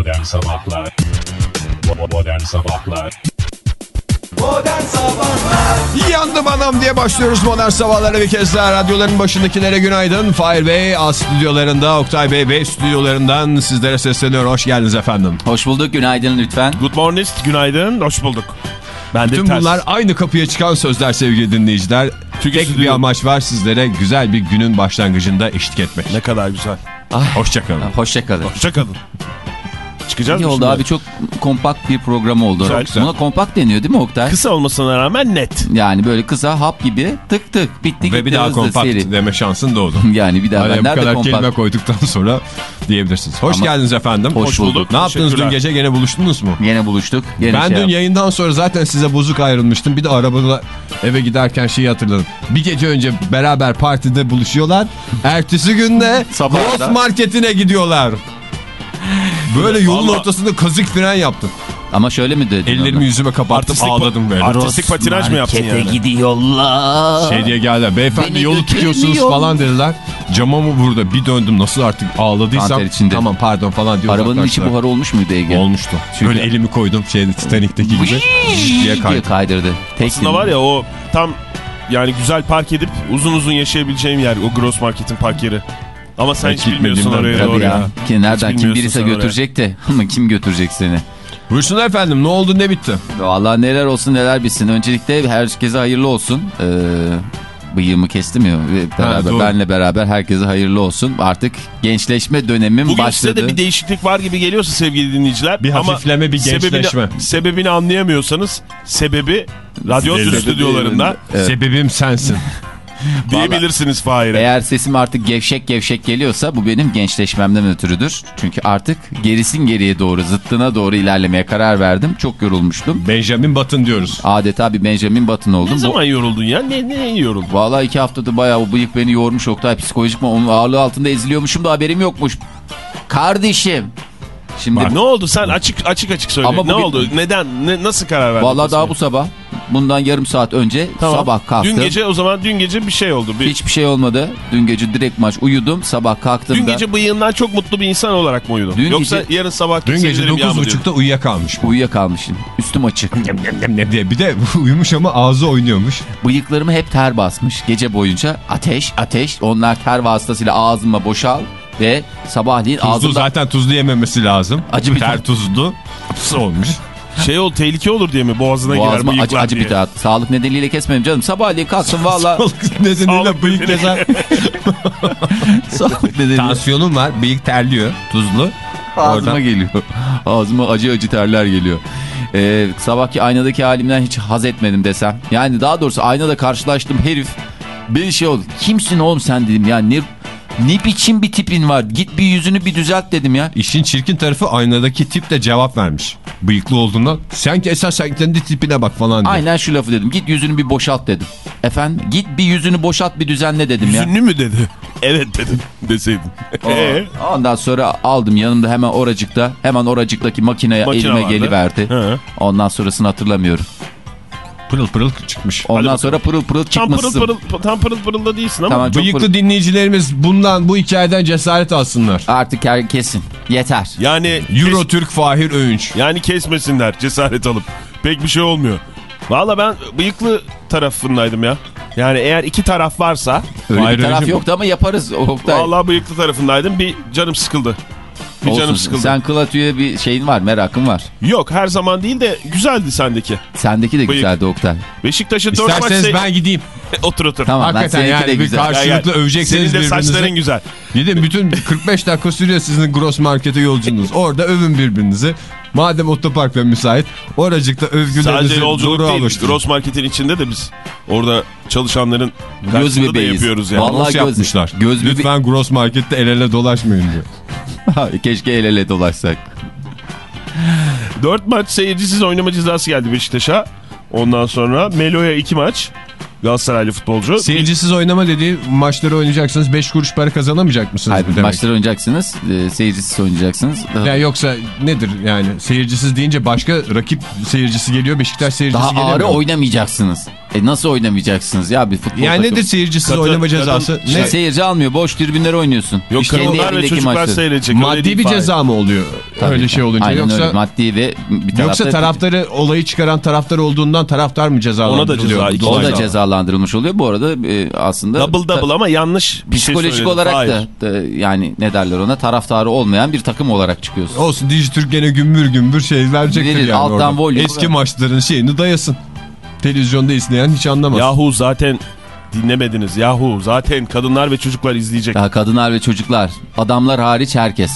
Modern Sabahlar Modern Sabahlar Modern Sabahlar Yandım anam diye başlıyoruz modern sabahlara bir kez daha. Radyoların başındakilere günaydın. Fahir Bey A stüdyolarında, Oktay Bey B stüdyolarından sizlere sesleniyor. Hoş geldiniz efendim. Hoş bulduk günaydın lütfen. Good morning, günaydın, hoş bulduk. Ben de Tüm ters. bunlar aynı kapıya çıkan sözler sevgili dinleyiciler. Çünkü Tek bir stüdyo- amaç var sizlere güzel bir günün başlangıcında eşlik etmek. Ne kadar güzel. Hoşçakalın. Hoşçakalın. Hoşçakalın. Çıkacağız İyi mı oldu şimdi? abi çok kompakt bir program oldu. Güzel, güzel. Buna kompakt deniyor değil mi Oktay? Kısa olmasına rağmen net. Yani böyle kısa hap gibi tık tık bitti gitti Ve bir daha hızlı kompakt seri. deme şansın doğdu. Yani bir daha Hani ben nerede kadar kompakt? kelime koyduktan sonra diyebilirsiniz. Hoş Ama- geldiniz efendim. Hoş bulduk. Ne yaptınız dün gece gene buluştunuz mu? Yine buluştuk. Yine Ben şey dün yap- yayından sonra zaten size bozuk ayrılmıştım. Bir de arabada eve giderken şeyi hatırladım. Bir gece önce beraber partide buluşuyorlar. Ertesi günde Sabah marketine gidiyorlar. Böyle yolun Vallahi- ortasında kazık fren yaptım. Ama şöyle mi dedin? Ellerimi ona? yüzüme kapattım Artistik- ağladım böyle. Artistik patinaj mı yaptın yani? gidiyorlar. Şey diye geldiler. Beyefendi Beni yolu tutuyorsunuz falan dediler. Cama mı burada? Bir döndüm nasıl artık ağladıysam. İçinde. Tamam pardon falan diyor. Arabanın içi buhar olmuş muydu Ege? Olmuştu. Çünkü- Böyle elimi koydum şeyde Titanic'teki gibi. Diye diye kaydı. kaydırdı. Tek Aslında var ya o tam yani güzel park edip uzun uzun yaşayabileceğim yer o Gross Market'in park yeri. Ama sen hiç bilmiyorsun oraya doğru ya. ya. Ki nereden kim bilmiyorsun birisi oraya. götürecek de ama kim götürecek seni? Buyursunlar efendim ne oldu ne bitti? Vallahi neler olsun neler bitsin. Öncelikle herkese hayırlı olsun. Ee, bıyığımı kestim ya. ve Beraber, doğru. benle beraber herkese hayırlı olsun. Artık gençleşme dönemim Bugün başladı. size de bir değişiklik var gibi geliyorsa sevgili dinleyiciler. Bir ama hafifleme, bir gençleşme. Sebebini, sebebini anlayamıyorsanız sebebi radyo Sebebi- stüdyolarında Evet. Sebebim sensin. diyebilirsiniz Fahir'e. Eğer sesim artık gevşek gevşek geliyorsa bu benim gençleşmemden ötürüdür. Çünkü artık gerisin geriye doğru zıttına doğru ilerlemeye karar verdim. Çok yorulmuştum. Benjamin Button diyoruz. Adeta bir Benjamin Button oldum. Ne Bu- zaman yoruldun ya? Ne, ne yoruldun? Vallahi iki haftadır bayağı bu bıyık beni yormuş Oktay. Psikolojik mi onun ağırlığı altında eziliyormuşum da haberim yokmuş. Kardeşim. Şimdi Ne oldu sen açık açık açık söyle. Ama ne bugün- oldu? Neden? Ne, nasıl karar verdin? vallahi daha bu sabah bundan yarım saat önce Tamam. sabah kalktım. Dün gece o zaman dün gece bir şey oldu. Bir, Hiçbir şey olmadı. Dün gece direkt maç uyudum. Sabah kalktığımda dün gece bıyığından çok mutlu bir insan olarak mı uyudun? Dün Yoksa gece- yarın sabah Dün gece sevinirim ya mı diyordun? 9.30'da uyuyakalmış. uyuyakalmışım. Üstüm açık. Ne diye bir de uyumuş ama ağzı oynuyormuş. Bıyıklarımı hep ter basmış gece boyunca. Ateş ateş onlar ter vasıtasıyla ağzıma boşal ve sabahleyin Tuzlu ağzımda zaten tuzlu yememesi lazım. Acı bir Ter tuzlu. Olmuş. Şey ol tehlike olur diye mi? Boğazına girer boğazıma acı, bıyıklar acı diye. bir tat. Sağlık nedeniyle kesmedim canım. Sabahleyin kalktım valla Nedeniyle Sağlık bıyık nedeniyle. keser. sağlık nedeniyle Tansiyonum var. Bıyık terliyor. Tuzlu. ağzıma Oradan- geliyor. Ağzıma acı acı terler geliyor. Ee, sabahki aynadaki halimden hiç haz etmedim desem. Yani daha doğrusu aynada karşılaştım herif. Bir şey oldu. Kimsin oğlum sen dedim ya. Ne, ne biçim bir tipin var. Git bir yüzünü bir düzelt dedim ya. İşin çirkin tarafı aynadaki tip de cevap vermiş. Bıyıklı olduğundan. Sen ki esas sen kendi tipine bak falan diye. Aynen şu lafı dedim. Git yüzünü bir boşalt dedim. Efendim git bir yüzünü boşalt bir düzenle dedim ya. Yüzünlü mü dedi? Evet dedim deseydin. Ee? Ondan sonra aldım yanımda hemen oracıkta hemen oracıktaki makineye Makine elime vardı. geliverdi. Ondan sonrasını hatırlamıyorum. Pırıl pırıl çıkmış. Ondan sonra pırıl pırıl Tam pırıl pırıl, tam pırıl pırıl da değilsin ama. Tamam Bıyıklı pırıl. dinleyicilerimiz bundan bu hikayeden cesaret alsınlar. Artık her- kesin. Yeter. Yani Euro Türk Fahir Öğünç. Yani kesmesinler cesaret alıp. Pek bir şey olmuyor. Valla ben bıyıklı tarafındaydım ya. Yani eğer iki taraf varsa Öyle bir taraf öyle- yoktu ama yaparız Oktay. vallahi bıyıklı tarafındaydım. Bir canım sıkıldı. Bir Olsun. canım sıkıldı. Sen kılatüye bir şeyin var merakın var. Yok her zaman değil de güzeldi sendeki. Sendeki de Bıyık. güzeldi Oktay. Beşiktaş'ın dört maç... İsterseniz se- ben gideyim. otur otur. Tamam Hakikaten yani de bir güzel. Karşılıklı öveceksiniz Senin de saçların birbirinizi. güzel. Gidin bütün 45 dakika sürüyor sizin gross markete yolculuğunuz. Orada övün birbirinizi. Madem otopark ve müsait oracıkta övgülerinizi Sadece yolculuk doğru değil. alıştırın. Gross Market'in içinde de biz orada çalışanların Göz karşısında da yapıyoruz yani. Vallahi göz- yapmışlar. göz Lütfen gross markette el ele dolaşmayın diyor. Keşke el ele dolaşsak. Dört maç seyircisiz oynama cezası geldi Beşiktaş'a. Ondan sonra Melo'ya iki maç. Galatasaraylı futbolcu. Seyircisiz oynama dediği maçları oynayacaksınız 5 kuruş para kazanamayacak mısınız? Hayır, demek? maçları oynayacaksınız. E, seyircisiz oynayacaksınız. Ya yoksa nedir yani seyircisiz deyince başka rakip seyircisi geliyor Beşiktaş seyircisi Daha gelemiyor. ağrı oynamayacaksınız. E nasıl oynamayacaksınız ya bir futbol Yani takımı? nedir seyircisiz Kadın- oynama kadın- cezası? İşte Ne? seyirci almıyor. Boş tribünlere oynuyorsun. Yok İş kendi kadınlar ve çocuklar maçları. seyredecek. Maddi bir ceza mı oluyor Tabii. öyle şey olunca? Aynen yoksa öyle. Maddi ve bir tarafta... yoksa taraftarı olayı çıkaran taraftar olduğundan taraftar mı cezalandırılıyor? Ona da ceza, O da Ceza. Cezalandırılmış oluyor. Bu arada e, aslında... Double double ama yanlış bir şey Psikolojik söyledim. olarak da, da yani ne derler ona taraftarı olmayan bir takım olarak çıkıyorsun. Olsun Dijitürk gene gümbür gümbür şey verecektir Verir, yani alttan orada. Eski maçların şeyini dayasın. Televizyonda izleyen hiç anlamaz. Yahu zaten dinlemediniz. Yahu zaten kadınlar ve çocuklar izleyecek. Ya kadınlar ve çocuklar, adamlar hariç herkes.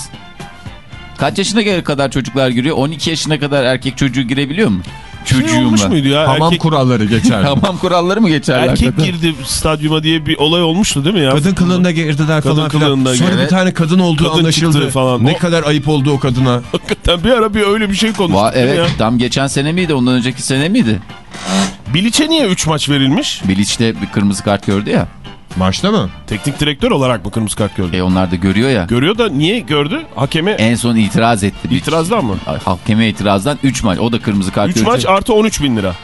Kaç yaşına kadar çocuklar giriyor? 12 yaşına kadar erkek çocuğu girebiliyor mu? Şey olmuş Çocuğumla. muydu ya? Hamam erkek, kuralları geçer. Hamam kuralları mı geçerler? erkek kadın? girdi stadyuma diye bir olay olmuştu değil mi ya? Kadın kılığında girdiler Kadın falan filan. kılığında Sonra girdi. bir tane kadın olduğu Kadın anlaşıldı. falan. Ne O- kadar ayıp oldu o kadına. Hakikaten bir ara bir öyle bir şey konuştuk. Va- evet ya? tam geçen sene miydi ondan önceki sene miydi? Bilic'e niye 3 maç verilmiş? Bilic'te bir kırmızı kart gördü ya. Maçta mı? Teknik direktör olarak mı kırmızı kart gördü? E onlar da görüyor ya. Görüyor da niye gördü? Hakeme En son itiraz etti. İtirazdan mı? Hakeme itirazdan 3 maç. O da kırmızı kart 3 görecek. maç artı 13 bin lira.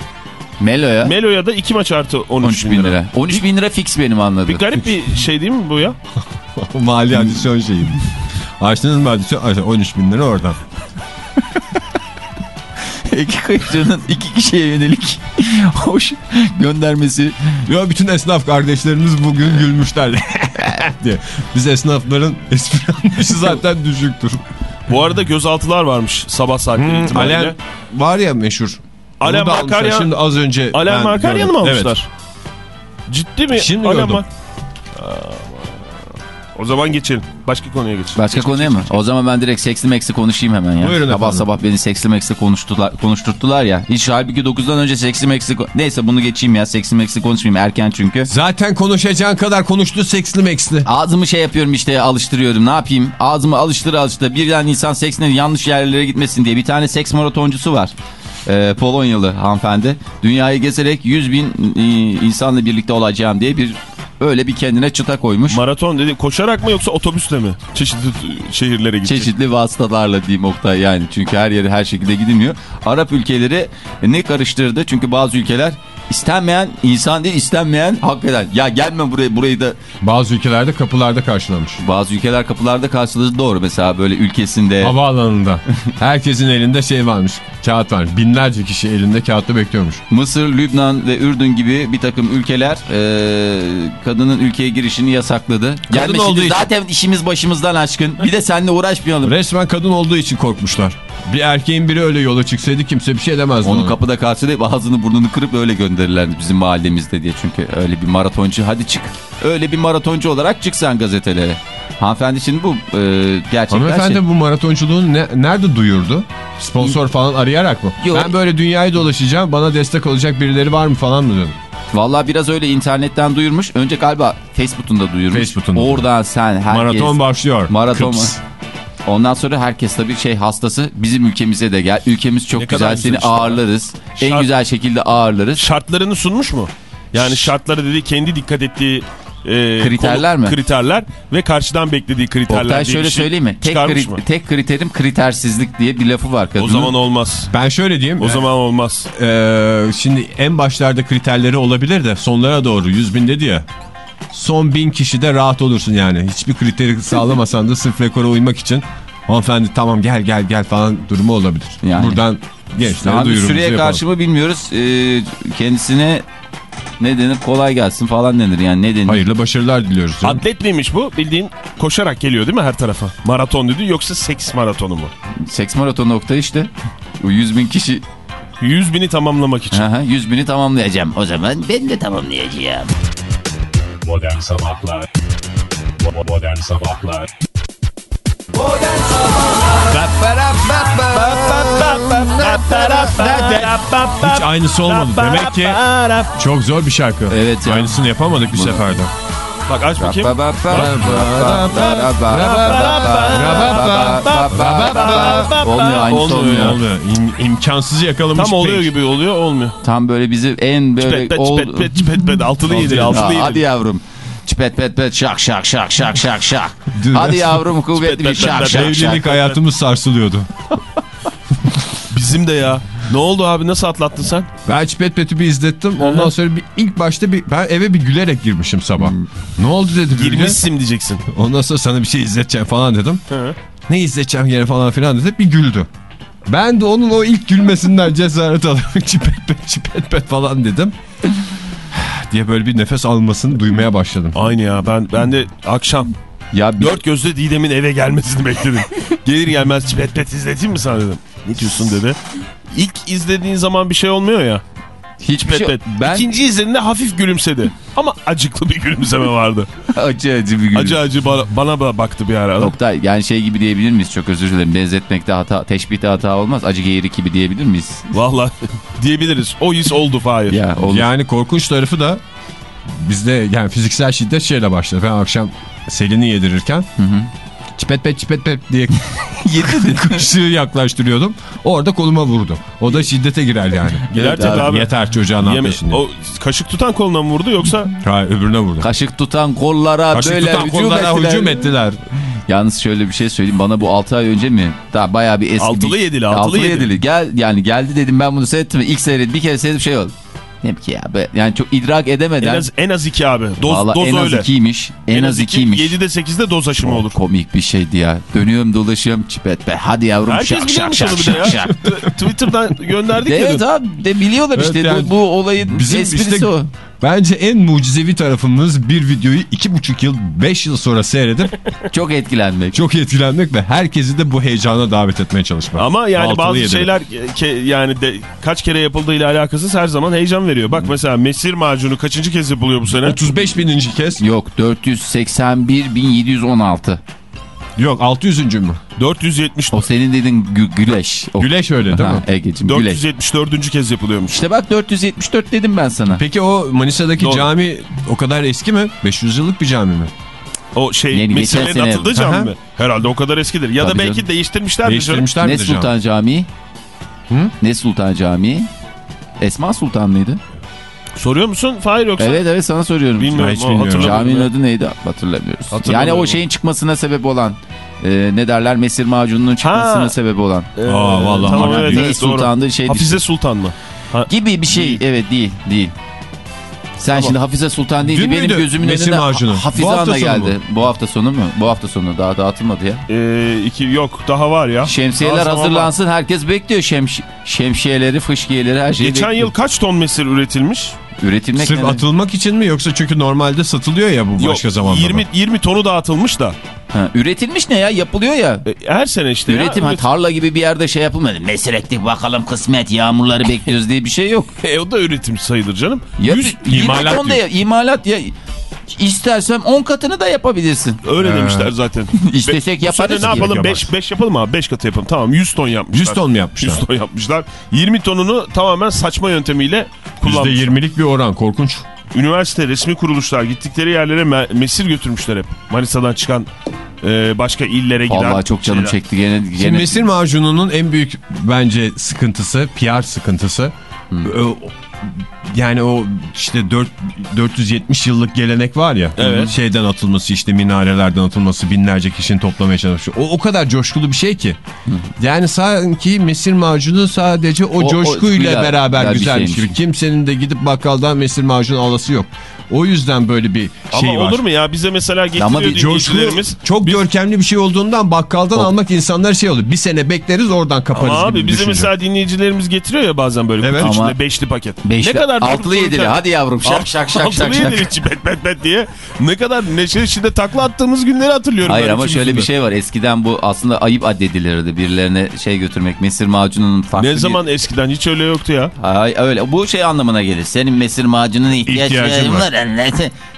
Melo'ya Melo'ya da 2 maç artı 13, 13 bin lira. 13 bin lira fix benim anladığım. Bir garip bir şey değil mi bu ya? Mali adisyon şeyi. Açtınız mı adisyon? Açtım. 13 bin lira oradan. Eki Kayıcı'nın iki kişiye yönelik hoş göndermesi. Ya bütün esnaf kardeşlerimiz bugün gülmüşler diye. Biz esnafların espri anlayışı zaten düşüktür. Bu arada gözaltılar varmış sabah saatleri itibariyle. Alen var ya meşhur. Alen. Markaryan- Şimdi az önce Alen Markaryan'ı mı almışlar? Ciddi mi? Şimdi Alen gördüm. Aa, O zaman geçelim. Başka konuya geçelim. Başka konuya mı? O zaman ben direkt seksli meksli konuşayım hemen ya. Buyurun sabah efendim. sabah beni seksli meksli konuştular, konuşturttular ya. Hiç halbuki 9'dan önce seksli meksli... Neyse bunu geçeyim ya. Seksli meksli konuşmayayım. Erken çünkü. Zaten konuşacağın kadar konuştu seksli meksli. Ağzımı şey yapıyorum işte alıştırıyorum. Ne yapayım? Ağzımı alıştır alıştır. Birden insan seksine yanlış yerlere gitmesin diye. Bir tane seks maratoncusu var. Ee, Polonyalı hanımefendi. Dünyayı gezerek 100 bin e, insanla birlikte olacağım diye bir öyle bir kendine çıta koymuş. Maraton dedi koşarak mı yoksa otobüsle mi? Çeşitli şehirlere gidecek. Çeşitli vasıtalarla diyeyim Oktay yani. Çünkü her yere her şekilde gidilmiyor. Arap ülkeleri ne karıştırdı? Çünkü bazı ülkeler istenmeyen insan değil istenmeyen hak eden. Ya gelme buraya burayı da Bazı ülkelerde kapılarda karşılamış. bazı ülkeler kapılarda karşıladı doğru mesela böyle ülkesinde. Havaalanında. Herkesin elinde şey varmış. Kağıt var. Binlerce kişi elinde kağıtta bekliyormuş. Mısır, Lübnan ve Ürdün gibi bir takım ülkeler e, kadının ülkeye girişini yasakladı. Gelme şimdi olduğu için. zaten işimiz başımızdan aşkın. Bir de seninle uğraşmayalım. Resmen kadın olduğu için korkmuşlar. Bir erkeğin biri öyle yola çıksaydı kimse bir şey demezdi Onu ona. kapıda karşılayıp ağzını burnunu kırıp öyle gönderirlerdi bizim mahallemizde diye. Çünkü öyle bir maratoncu hadi çık. Öyle bir maratoncu olarak çık sen gazetelere. Hanımefendi şimdi bu e, gerçekten Hanımefendi şey. bu maratonculuğunu ne, nerede duyurdu? Sponsor falan arayarak mı? Yok. Ben böyle dünyayı dolaşacağım bana destek olacak birileri var mı falan mı dedim. Vallahi biraz öyle internetten duyurmuş. Önce galiba Facebook'un da duyurmuş. Facebook'un da. Oradan sen herkes. Maraton başlıyor. Maraton Kıps. Ondan sonra herkes tabii şey hastası bizim ülkemize de gel. Ülkemiz çok Ne güzel güzel seni işte. ağırlarız. En Şart- güzel şekilde ağırlarız. Şartlarını sunmuş mu? Yani şartları dedi kendi dikkat ettiği e, Kriterler mi? Kriterler ve karşıdan beklediği kriterler Oktay diye şöyle bir şey söyleyeyim mi? Tek, kri- mı? tek kriterim kritersizlik diye bir lafı var kadının. O zaman olmaz. Ben şöyle diyeyim. O zaman olmaz. Ee, şimdi en başlarda kriterleri olabilir de sonlara doğru 100 bin dedi ya. Son bin kişi de rahat olursun yani. Hiçbir kriteri sağlamasan da sırf rekora uymak için hanımefendi tamam gel gel gel falan durumu olabilir. Yani. Buradan gençlere Abi duyurumuzu süreye yapalım. karşı mı bilmiyoruz. Ee, kendisine ne denir kolay gelsin falan denir yani ne denir. Hayırlı başarılar diliyoruz. canım. Atlet miymiş bu? Bildiğin koşarak geliyor değil mi her tarafa? Maraton dedi yoksa seks maratonu mu? Seks maraton nokta işte. O 100 bin kişi 100 bini tamamlamak için. Aha, 100 bini tamamlayacağım. O zaman ben de tamamlayacağım. Modern Sabahlar Modern Sabahlar Modern Sabahlar Hiç aynısı olmadı. Demek ki çok zor bir şarkı. Evet ya. Aynısını yapamadık bir seferde. Bak aç bakayım. Olmuyor aynısı Olmuyor olmuyor. İm, imkansızı yakalamış. Tam oluyor gibi oluyor olmuyor. Tam böyle bizi en böyle... Çipet pet çipet pet çipet pet altılı yedi Aa, altılı Hadi yedi. yavrum. Çipet pet pet şak şak şak şak şak şak. Hadi yavrum kuvvetli bir şak pet şak Evlilik şak. hayatımız sarsılıyordu. Bizim de ya. Ne oldu abi nasıl atlattın sen? Ben Çipet bir izlettim. Ondan sonra bir, ilk başta bir, ben eve bir gülerek girmişim sabah. Ne oldu dedi Bilge. Girmişsin diyeceksin. Ondan sonra sana bir şey izleteceğim falan dedim. Hı. Ne izleteceğim gene falan filan dedi. Bir güldü. Ben de onun o ilk gülmesinden cesaret alarak çipet pet çipet pet falan dedim. diye böyle bir nefes almasını duymaya başladım. Aynı ya ben ben de akşam Ya bir, dört gözle Didem'in eve gelmesini bekledim. Gelir gelmez çipet pet izleteyim mi sana dedim. Ne diyorsun dedi. İlk izlediğin zaman bir şey olmuyor ya. hiçbir Pet şey pet. Ben İkinci izlediğinde hafif gülümsedi. Ama acıklı bir gülümseme vardı. acı acı bir gün. Acı acı bana, bana baktı bir ara. Oktay yani şey gibi diyebilir miyiz? Çok özür dilerim. Benzetmekte hata, teşbihte hata olmaz. Acı geğirik gibi diyebilir miyiz? Valla diyebiliriz. O his oldu Fahir. Ya olur. Yani korkunç tarafı da bizde yani fiziksel şiddet şeyle başladı. Ben akşam Selin'i yedirirken çipet pet çipet pet diye kuşluğu yaklaştırıyordum. Orada koluma vurdu. O da şiddete girer yani. Girer tabii abi. Yeter çocuğa ne yapıyorsun diye. o kaşık tutan koluna mı vurdu yoksa? Hayır öbürüne vurdu. Kaşık tutan kollara Kaşık böyle tutan hücum kollara ettiler. hücum ettiler. Yalnız şöyle bir şey söyleyeyim. Bana bu 6 ay önce mi? Daha bayağı bir eski. Altılı yedili, altılı yedili. Gel, yani geldi dedim ben bunu seyrettim. İlk seyret bir kere seyredip şey oldu. Ne ki ya be. Yani çok idrak En edemeden. az, en az iki abi. Doz, Vallahi doz en az öyle. ikiymiş. En, az ikiymiş. 7'de 8'de doz aşımı Çok olur. komik bir şeydi ya. Dönüyorum dolaşıyorum çipet be. Hadi yavrum Herkes şak şak şak şak ya. şak. Twitter'dan gönderdik ya. Evet abi de biliyorlar Evet, işte yani bu, bu olayın Bizim esprisi işte o. bence en mucizevi tarafımız bir videoyu iki buçuk yıl, beş yıl sonra seyredip Çok etkilenmek. çok etkilenmek ve herkesi de bu heyecana davet etmeye çalışmak. Ama yani Altılı bazı yedili. şeyler ke- yani de, kaç kere yapıldığıyla alakasız her zaman heyecan veriyor. Bak mesela mesir macunu kaçıncı kez yapılıyor bu sene? 35 bininci kez. Yok 481.716. Yok 600. mü? 470 O senin dediğin gü- güleş. O. Güleş öyle değil Ha, mi? Ege'cim güleş. 474. kez yapılıyormuş. İşte bak 474 dedim ben sana. Peki o Manisa'daki Doğru. cami o kadar eski mi? 500 yıllık bir cami mi? O şey mesirlerin sene- atıldığı cami Aha. mi? Herhalde o kadar eskidir. Ya Tabii da belki canım. değiştirmişlerdir. Değiştirmişler ne? Sultan Camii? Hı? Ne Sultan Camii? Esma Sultan mıydı? Soruyor musun? Fahir yoksa? Evet evet sana soruyorum. Bilmiyorum. hiç bilmiyorum. hatırlamıyorum Caminin ya. adı neydi hatırlamıyoruz. Hatırlamıyorum. Yani o şeyin çıkmasına sebep olan e, ne derler mesir macununun çıkmasına Ha. sebep olan. Ee, Aa, vallahi tamam, evet, evet. Sultan'dı şey Hafize Sultan mı? gibi bir şey. Evet değil değil. Sen şimdi Hafize Sultan deyince Dün benim müydü gözümün mesir önüne macunu? Hafize Bu Ana geldi. mu? Bu hafta sonu mu? Bu hafta sonu daha dağıtılmadı ya. Ee, iki, yok daha var ya. Şemsiyeler Daha var. hazırlansın. Herkes bekliyor şemş şemsiyeleri, fışkiyeleri her şeyi Geçen bekliyor. yıl kaç ton mesir üretilmiş? Üretilmek Sırf ne? atılmak için mi yoksa çünkü normalde satılıyor ya bu başka Yok, zamanlarda. 20, 20 tonu dağıtılmış da. Ha, üretilmiş ne ya? Yapılıyor ya. E, her sene işte Üretim ya. ha, tarla gibi bir yerde şey yapılmadı. Mesir ektik bakalım kısmet yağmurları bekliyoruz diye bir şey yok. E, o da üretim sayılır canım. Ya, 100 20 imalat ton da diyor. ya, imalat ya. İstersem 10 katını da yapabilirsin. öyle demişler zaten. İstesek Be- yaparız ne yapalım? Yaparız. 5 5 yapalım abi. 5 katı yapalım. Tamam 100 ton yapmışlar. 100 ton mu yapmışlar? 100 ton yapmışlar. 20 tonunu tamamen saçma yöntemiyle kullanmış. %20'lik bir oran korkunç. Üniversite, resmi kuruluşlar gittikleri yerlere me- mesir götürmüşler hep. Manisa'dan çıkan e, başka illere giden. Vallahi çok canım şeyler. çekti gene. Şimdi gene... mesir macununun en büyük bence sıkıntısı PR sıkıntısı. Ö- Yani o işte 4, 470 yıllık gelenek var ya. Evet. Şeyden atılması işte minarelerden atılması binlerce kişinin toplamaya çalışıyor. O o kadar coşkulu bir şey ki. Yani sanki mesir macunu sadece o, O- o coşkuyla coşkuyla beraber güzel güzelmiş gibi. Kimsenin de gidip bakkaldan mesir macunu alası yok. O yüzden böyle bir Ama şey var. olur mu ya bize mesela getiriyor Ama bir dinleyicilerimiz. çok görkemli bir şey olduğundan bakkaldan O- almak insanlar şey olur. Bir sene bekleriz oradan kaparız Ama gibi abi bize düşünce. mesela dinleyicilerimiz getiriyor ya bazen böyle Evet. kutu içinde Ama- beşli paket. Beşli, ne kadar altılı yedili hadi yavrum şak şak şak Altılı şak yedili içi bet bet bet diye ne kadar neşe içinde takla attığımız günleri hatırlıyorum. Hayır ama şöyle bir şey var. Eskiden bu aslında ayıp addedilirdi. Birilerine şey götürmek. Mesir macununun farklı Ne bir- zaman eskiden hiç öyle yoktu ya. Ay öyle. Bu şey anlamına gelir. Senin mesir macununa İhtiyacın ihtiyacın var. var.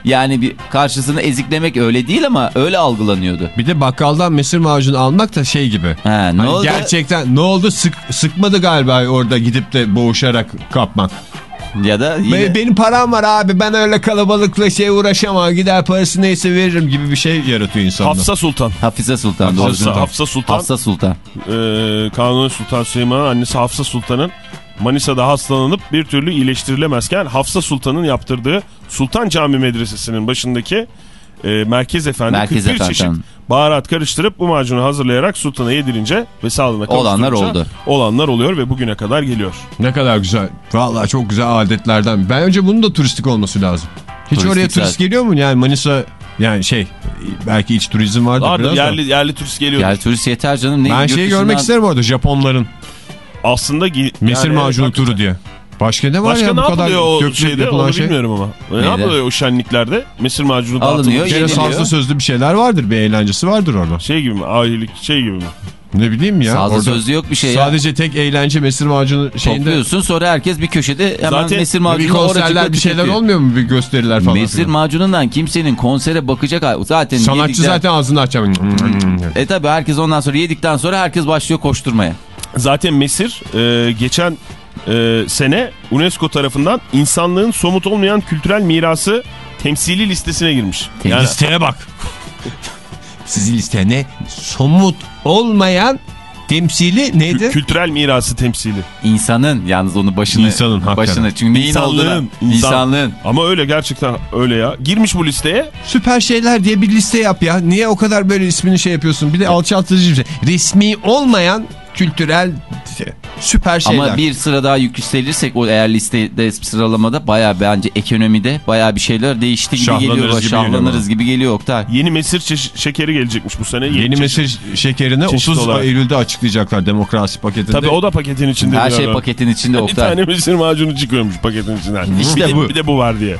Yani bir karşısını eziklemek öyle değil ama öyle algılanıyordu. Bir de bakkaldan mesir macunu almak da şey gibi. Ha, ne Hani oldu? Gerçekten ne oldu Sık, sıkmadı galiba orada gidip de boğuşarak kapmak. Ya da yine... Be- Benim param var abi ben öyle kalabalıkla şey uğraşamam gider parası neyse veririm gibi bir şey yaratıyor insanda. Hafsa Sultan. Hafize Sultan. doğru Hafsa, söylüyorsun. Hafsa Sultan. Hafsa Sultan. Ee, Kanuni Sultan Süleyman'ın annesi Hafsa Sultan'ın Manisa'da hastalanıp bir türlü iyileştirilemezken Hafsa Sultan'ın yaptırdığı Sultan Cami Medresesi'nin başındaki e, Merkez Efendi Merkez 41 Efendi, çeşit baharat karıştırıp bu macunu hazırlayarak sultana yedirince ve sağlığına Olanlar oldu. Olanlar oluyor ve bugüne kadar geliyor. Ne kadar güzel. Vallahi çok güzel adetlerden. Bence bunun da turistik olması lazım. Hiç Turistik oraya turist zaten. geliyor mu? Yani Manisa yani şey belki iç turizm vardır Vardır biraz da. yerli, yerli turist geliyor. Gel turist yeter canım. Ne, Ben şeyi görmek isterim orada Japonların Aslında mesir yani macunu turu diye. Başka ne var Başka ya ne bu kadar o şeyde onu şey? bilmiyorum ama. Ne Neydi? yapılıyor o şenliklerde? Mesir macunu dağıtılıyor. Gene yeniliyor. sazlı sözlü bir şeyler vardır. Bir eğlencesi vardır orada. Şey gibi mi? Ahilik şey gibi mi? Ne bileyim ya. Sazlı orada sözlü yok bir şey ya. Sadece tek eğlence mesir macunu şeyinde. Topluyorsun sonra herkes bir köşede hemen Zaten mesir Bir macunu konserler bir şeyler olmuyor mu? Bir gösteriler falan. Mesir filan. macunundan kimsenin konsere bakacak zaten Sanatçı yedikten- zaten ağzını açacak. E tabi herkes ondan sonra yedikten sonra herkes başlıyor koşturmaya. Zaten Mesir e, geçen e, sene UNESCO tarafından insanlığın somut olmayan kültürel mirası temsili listesine girmiş. Yani Listeye bak. Sizin liste ne? Somut olmayan temsili neydi? kü- kültürel mirası temsili. İnsanın yalnız onu başını İnsanın, hakikaten. başını çünkü neyin İnsanlığın, insan- insanlığın Ama öyle gerçekten öyle ya. Girmiş bu listeye. Süper şeyler diye bir liste yap ya. Niye o kadar böyle ismini şey yapıyorsun? Bir de alçaltıcı bir şey. Resmi olmayan kültürel süper şeyler. ama bir sıra daha yükselirsek o eğer listede sıralamada baya bence ekonomide baya bir şeyler değişti gibi Şahlanırız geliyor. gibi Şahlanırız geliyor gibi geliyor Oktay. Yeni Mesir şekeri gelecekmiş bu sene. Yeni çeşit- mesir şekerini çeşit 30 olarak. Eylül'de açıklayacaklar demokrasi paketinde. Tabii o da paketin içinde. Her şey paketin içinde Bir Oktay. tane mesir macunu çıkıyormuş paketin içinden. İşte bir, de, bu. bir de bu var diye.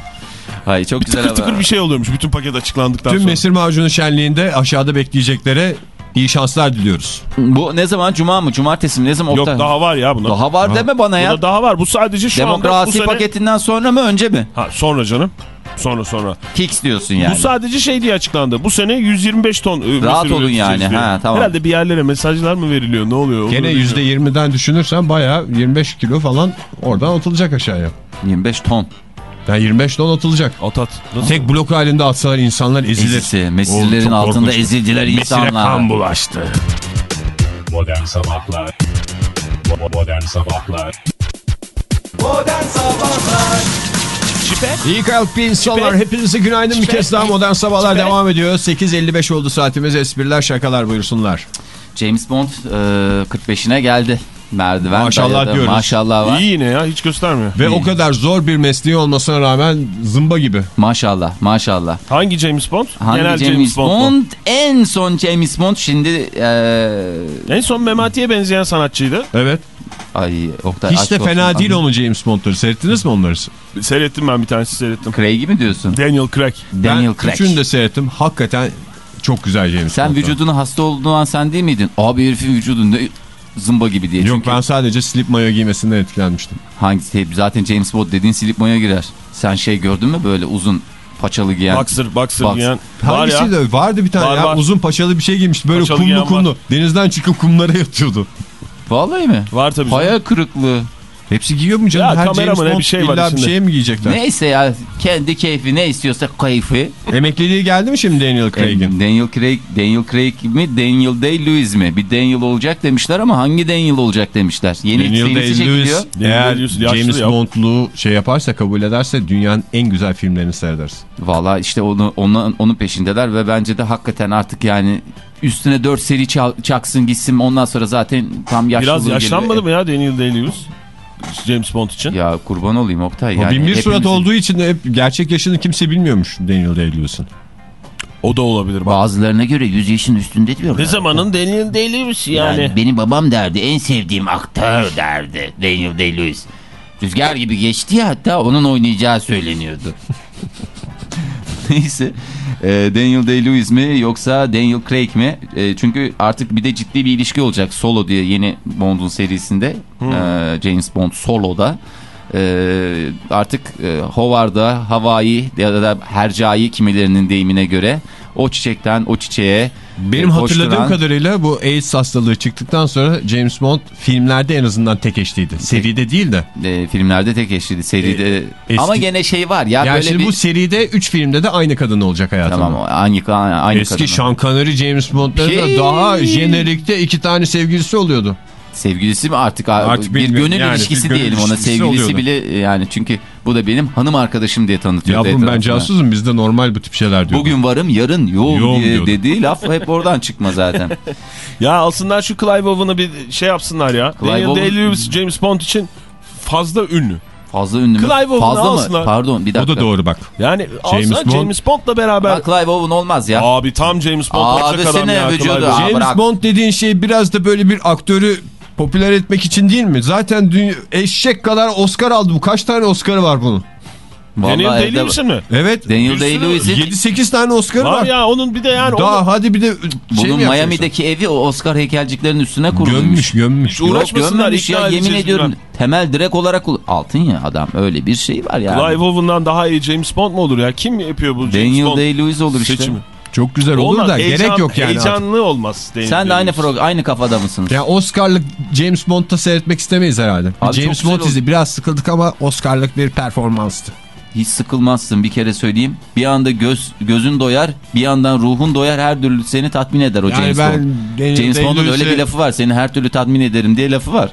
Hayır çok güzel Tıkır tıkır bir şey oluyormuş bütün paket açıklandıktan Tüm sonra. mesir macunu şenliğinde aşağıda bekleyeceklere iyi şanslar diliyoruz. Bu ne zaman cuma mı cumartesi mi ne zaman Yok Oktay? daha var ya buna. Daha var deme bana ya. Buna daha var. Bu sadece şu anda bu Demokrasi sene... paketinden sonra mı önce mi? Ha, sonra canım. Sonra sonra. Fix diyorsun yani. Bu sadece şey diye açıklandı. Bu sene 125 ton e, Rahat olun yani. Ha, tamam. Herhalde bir yerlere mesajlar mı veriliyor? Ne oluyor? Gene da bilmiyorum. %20'den düşünürsen bayağı 25 kilo falan oradan atılacak aşağıya. 25 ton. Yani 25 ton atılacak. At at. Nasıl? Tek blok halinde atsalar insanlar ezilir. Mesirlerin çok altında korkunç. ezildiler insanlar. bulaştı. Modern Sabahlar Bo- Modern Sabahlar İyi kalp insanlar. Hepinize günaydın bir kez daha modern sabahlar devam ediyor. 8.55 oldu saatimiz. Espriler şakalar buyursunlar. James Bond e, 45'ine geldi. Merdiven Maşallah dayadı. diyoruz. Maşallah var. İyi yine ya hiç göstermiyor. Ve o kadar zor bir mesleği olmasına rağmen zımba gibi. Maşallah maşallah. Hangi James Bond? Hangi Genel James, Bond. Bond? mu? En son James Bond şimdi e, En son Memati'ye benzeyen sanatçıydı. Evet. ay Oktay Hiç de olsun. fena değil onun James Bond'ları. Seyrettiniz mi onları? Seyrettim ben bir tanesi seyrettim. Craig'i mi diyorsun? Daniel Craig. Daniel ben Craig. üçünü de seyrettim. Hakikaten çok güzel James Sen Bond'lar. vücuduna hasta olduğun an sen değil miydin? Abi herifin vücudunda zımba gibi diye. Yok Çünkü ben sadece slip mayo giymesinden etkilenmiştim. hangisi zaten James Bond dediğin silip moya girer. Sen şey gördün mü böyle uzun paçalı giyen? Boxer, boxer Box. giyen. Var Hangisi ya. de vardı bir tane Var, ya var. uzun paçalı bir şey giymişti böyle Paçalı giyen kumlu var. kumlu. Denizden çıkıp kumlara yatıyordu. Vallahi mi? Var tabii. canım. Hayal kırıklığı. Hepsi giyiyor mu canım? Ya Her kamera James mı ne bir şey var illa bir içinde. şey mi giyecekler? Neyse ya kendi keyfi ne istiyorsa keyfi. Emekliliği geldi mi şimdi Daniel Craig'in? Daniel Craig, Daniel Craig mi Daniel Day-Lewis mi? Bir Daniel olacak demişler ama hangi Daniel olacak demişler. Yeni Daniel. Day-Lewis Daniel eğer Day-Lewis yaşlı James. Bond'luğu şey yaparsa kabul ederse dünyanın en güzel filmlerini seyrederiz. Valla işte onu, onu, onun peşindeler ve bence de hakikaten artık yani üstüne 4 seri çaksın gitsin ondan sonra zaten tam yaşlılığı Biraz yaşlanmadı geliyor. mı ya Daniel Day-Lewis? James Bond için. Ya kurban olayım Oktay. Yani bin bir surat hepimizin- olduğu için de hep gerçek yaşını kimse bilmiyormuş Daniel Day-Lewis'in. O da olabilir bak. Bazılarına göre 100 yaşın üstünde diyorlar. Ne zamanın Daniel Day-Lewis yani. Yani benim babam derdi en sevdiğim aktör derdi Daniel Day-Lewis. Rüzgar gibi geçti ya hatta onun oynayacağı söyleniyordu. Neyse. Ee, Daniel Day-Lewis mi yoksa Daniel Craig mi? Ee, çünkü artık bir de ciddi bir ilişki olacak. Solo diye yeni Bond'un serisinde. Ee, James Bond Solo'da. Ee, artık e, Howard'a, Hawaii ya da Hercai kimilerinin deyimine göre o çiçekten o çiçeğe Benim e, hatırladığım koşturan- kadarıyla bu AIDS hastalığı çıktıktan sonra James Bond filmlerde en azından tek eşliydi. Seride değil de. e, filmlerde tek eşliydi seride. E, eski- Ama gene şey var ya yani böyle şimdi bir... bu seride 3 filmde de aynı kadın olacak hayatında. Tamam aynı, aynı Eski kadın. Sean Connery James Bond'larda Şey- daha jenerikte iki tane sevgilisi oluyordu. Sevgilisi mi artık, Artık bir gönül Yani ilişkisi bir gönül diyelim ona sevgilisi oluyordu. bile yani çünkü bu da benim hanım arkadaşım diye tanıtıyor. Yavrum ben casusum bizde normal bu tip şeyler diyor. Bugün varım yarın yoğum, Yoğum diye diyordu. dediği laf hep oradan çıkma zaten. Ya alsınlar şu Clive Owen'ı bir şey yapsınlar ya. Clive Daniel Owen- Day-Lewis James Bond için fazla ünlü. Fazla ünlü mü? Clive Owen'ı Fazla mı? alsınlar. Pardon bir O dakika. da doğru bak. Yani James Bond- James Bond'la beraber. Ha, Clive Owen olmaz ya. Abi tam James Bond Abi sene ya. vücudu. Aa. James bırak. Bond dediğin şey biraz da böyle bir aktörü popüler etmek için değil mi? Zaten dünya, eşek kadar Oscar aldı bu. Kaç tane Oscar'ı var bunun? Vallahi Daniel Day-Lewis'in mi? Evet. Daniel Day-Lewis'in 7-8 tane Oscar'ı Var var. ya onun bir de yani Daha onu hadi bir de şey bunun? Miami'deki evi o Oscar heykelciklerinin üstüne kurulmuş. Gömmüş gömmüş. Hiç uğraşmasınlar ikna ya yemin ediyorum. bilmem. Temel direkt olarak altın ya adam öyle bir şey var yani. Clive Owen'dan daha iyi James Bond mu olur ya? Kim yapıyor bu James Daniel Bond Day-Lewis olur işte. seçimi? Çok güzel olur Olmaz, da heyecan- gerek yok yani. artık. Heyecanlı olmaz. Daniel Sen de aynı program, aynı kafada mısınız? Ya Oscar'lık James Bond'da seyretmek istemeyiz herhalde. Abi James Bond izi biraz sıkıldık ama Oscar'lık bir performanstı. Hiç sıkılmazsın bir kere söyleyeyim. Bir anda göz gözün doyar, bir yandan ruhun doyar, her türlü seni tatmin eder o Yani James ben Bond. Daniel James Bond'un öyle bir lafı var. Seni her türlü tatmin ederim diye lafı var.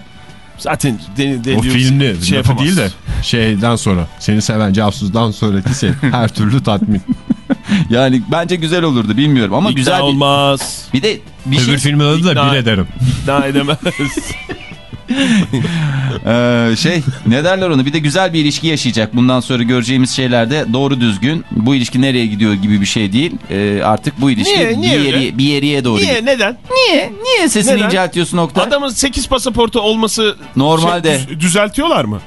Zaten Daniel O Day-Lewis filmli şey lafı değil de şeyden sonra seni seven casusdan sonraki şey her türlü tatmin. Yani bence güzel olurdu bilmiyorum ama İkna güzel bir... olmaz. Bir de bir Öbür şey... filmin adı da İkna- bir ederim. İkna edemez. Ee, şey ne derler onu bir de güzel bir ilişki yaşayacak. Bundan sonra göreceğimiz şeylerde doğru düzgün bu ilişki nereye gidiyor gibi bir şey değil. Ee, artık bu ilişki Niye? Niye bir, yeri, bir yeriye doğru Niye? gidiyor. Neden? Niye? Niye sesini Neden? inceltiyorsun Oktay? Adamın 8 pasaportu olması Normalde. şey, düz- düzeltiyorlar mı?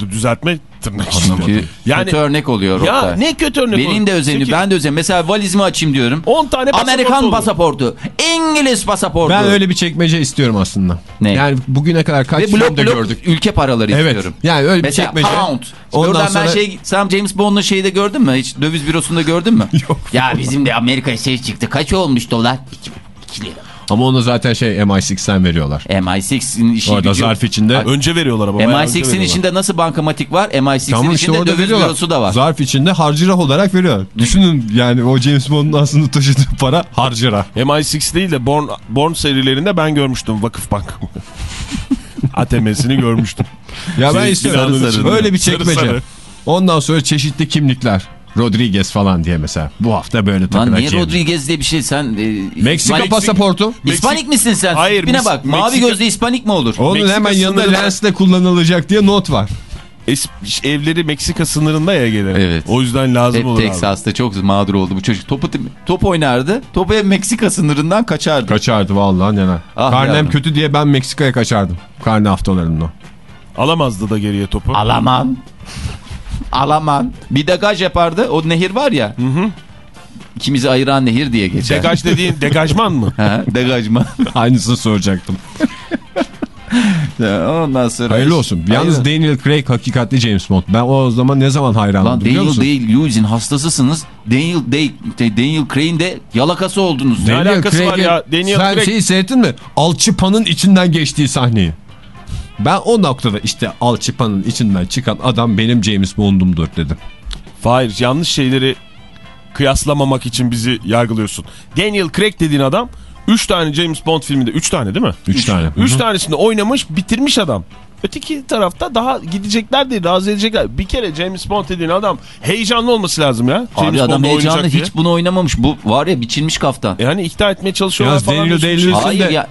Burada düzeltme tırnak içinde. Yani- kötü örnek oluyor Ya ne kötü örnek Benim de özelim. Sekiz- Ben de özelim. Mesela valizimi açayım diyorum. 10 tane pasaport Amerikan olur. pasaportu. İngiliz pasaportu. Ben öyle bir çekmece istiyorum aslında. Ne? Yani bugüne kadar kaç Ve blok gördük. ülke paraları Evet. istiyorum. Yani öyle bir Mesela çekmece. pound. Ondan Oradan sonra ben şey, sen James Bond'un şeyi de gördün mü? Hiç döviz bürosunda gördün mü? Yok. Ya bizim de Amerika şey çıktı. Kaç olmuş dolar? 2, 2 lira. Ama onu zaten şey MI6'den veriyorlar. MI6'in işi Orada zarf içinde. Önce veriyorlar ama. bayağı önce MI6'in veriyorlar. içinde nasıl bankamatik var? MI6'in Tamam işte içinde döviz veriyorlar. bürosu da var. Zarf içinde harcırah olarak veriyor. Düşünün yani o James Bond'un aslında taşıdığı para harcırah. MI6 değil de Born, Born serilerinde ben görmüştüm Vakıfbank. ATM'sini görmüştüm. Ya ben Şey, istiyorum. Böyle bir Sarı çekmece. sarı. Ondan sonra çeşitli kimlikler. Rodriguez falan diye mesela. Bu hafta böyle Lan takılan niye James. Rodriguez diye bir şey sen... E, Meksika İspanik- pasaportu. İspanik misin sen? Hayır, Mis- bak. Mavi Meksika- gözlü İspanik mi olur? Onun Meksika hemen yanında sınırında- lensle kullanılacak diye not var. Es- evleri Meksika sınırında ya gelir. Evet. O yüzden lazım Hep olur abi. Texas'ta çok mağdur oldu bu çocuk. Topu, top oynardı. Topu hep Meksika sınırından kaçardı. Kaçardı vallahi neler. Ah Karnem yavrum. kötü diye ben Meksika'ya kaçardım. Karne haftalarında. Alamazdı da geriye topu. Alaman. Alaman. Bir degaj yapardı. O nehir var ya. İkimizi ayıran nehir diye geçer. Degaj dediğin degajman mı? Ha, degajman. Aynısını soracaktım. Ya, Ondan sonra... Hayırlı olsun. Yalnız Hayırlı. Daniel Craig hakikatli James Bond. Ben o zaman ne zaman hayran Lan Daniel? Day-Lewis'in hastasısınız. Daniel Day, Daniel Craig'in de yalakası oldunuz. Ne alakası var ya? Daniel Sen Craig- şeyi seyrettin mi? Alçıpanın içinden geçtiği sahneyi. Ben o noktada işte alçıpanın içinden çıkan adam benim James Bond'umdur dedim. Hayır yanlış şeyleri kıyaslamamak için bizi yargılıyorsun. Daniel Craig dediğin adam 3 tane James Bond filminde 3 tane değil mi? Üç tane. 3 Hı hı. tanesinde oynamış bitirmiş adam. Öteki tarafta daha gidecekler değil razı edecekler. Bir kere James Bond dediğin adam heyecanlı olması lazım ya. James Abi adam Bond'da heyecanlı diye. hiç bunu oynamamış. Bu var ya biçilmiş kaftan. Yani ikna etmeye çalışıyorlar Yalnız falan. Daniel diyorsun. Day-Lewis- Hayır de- ya.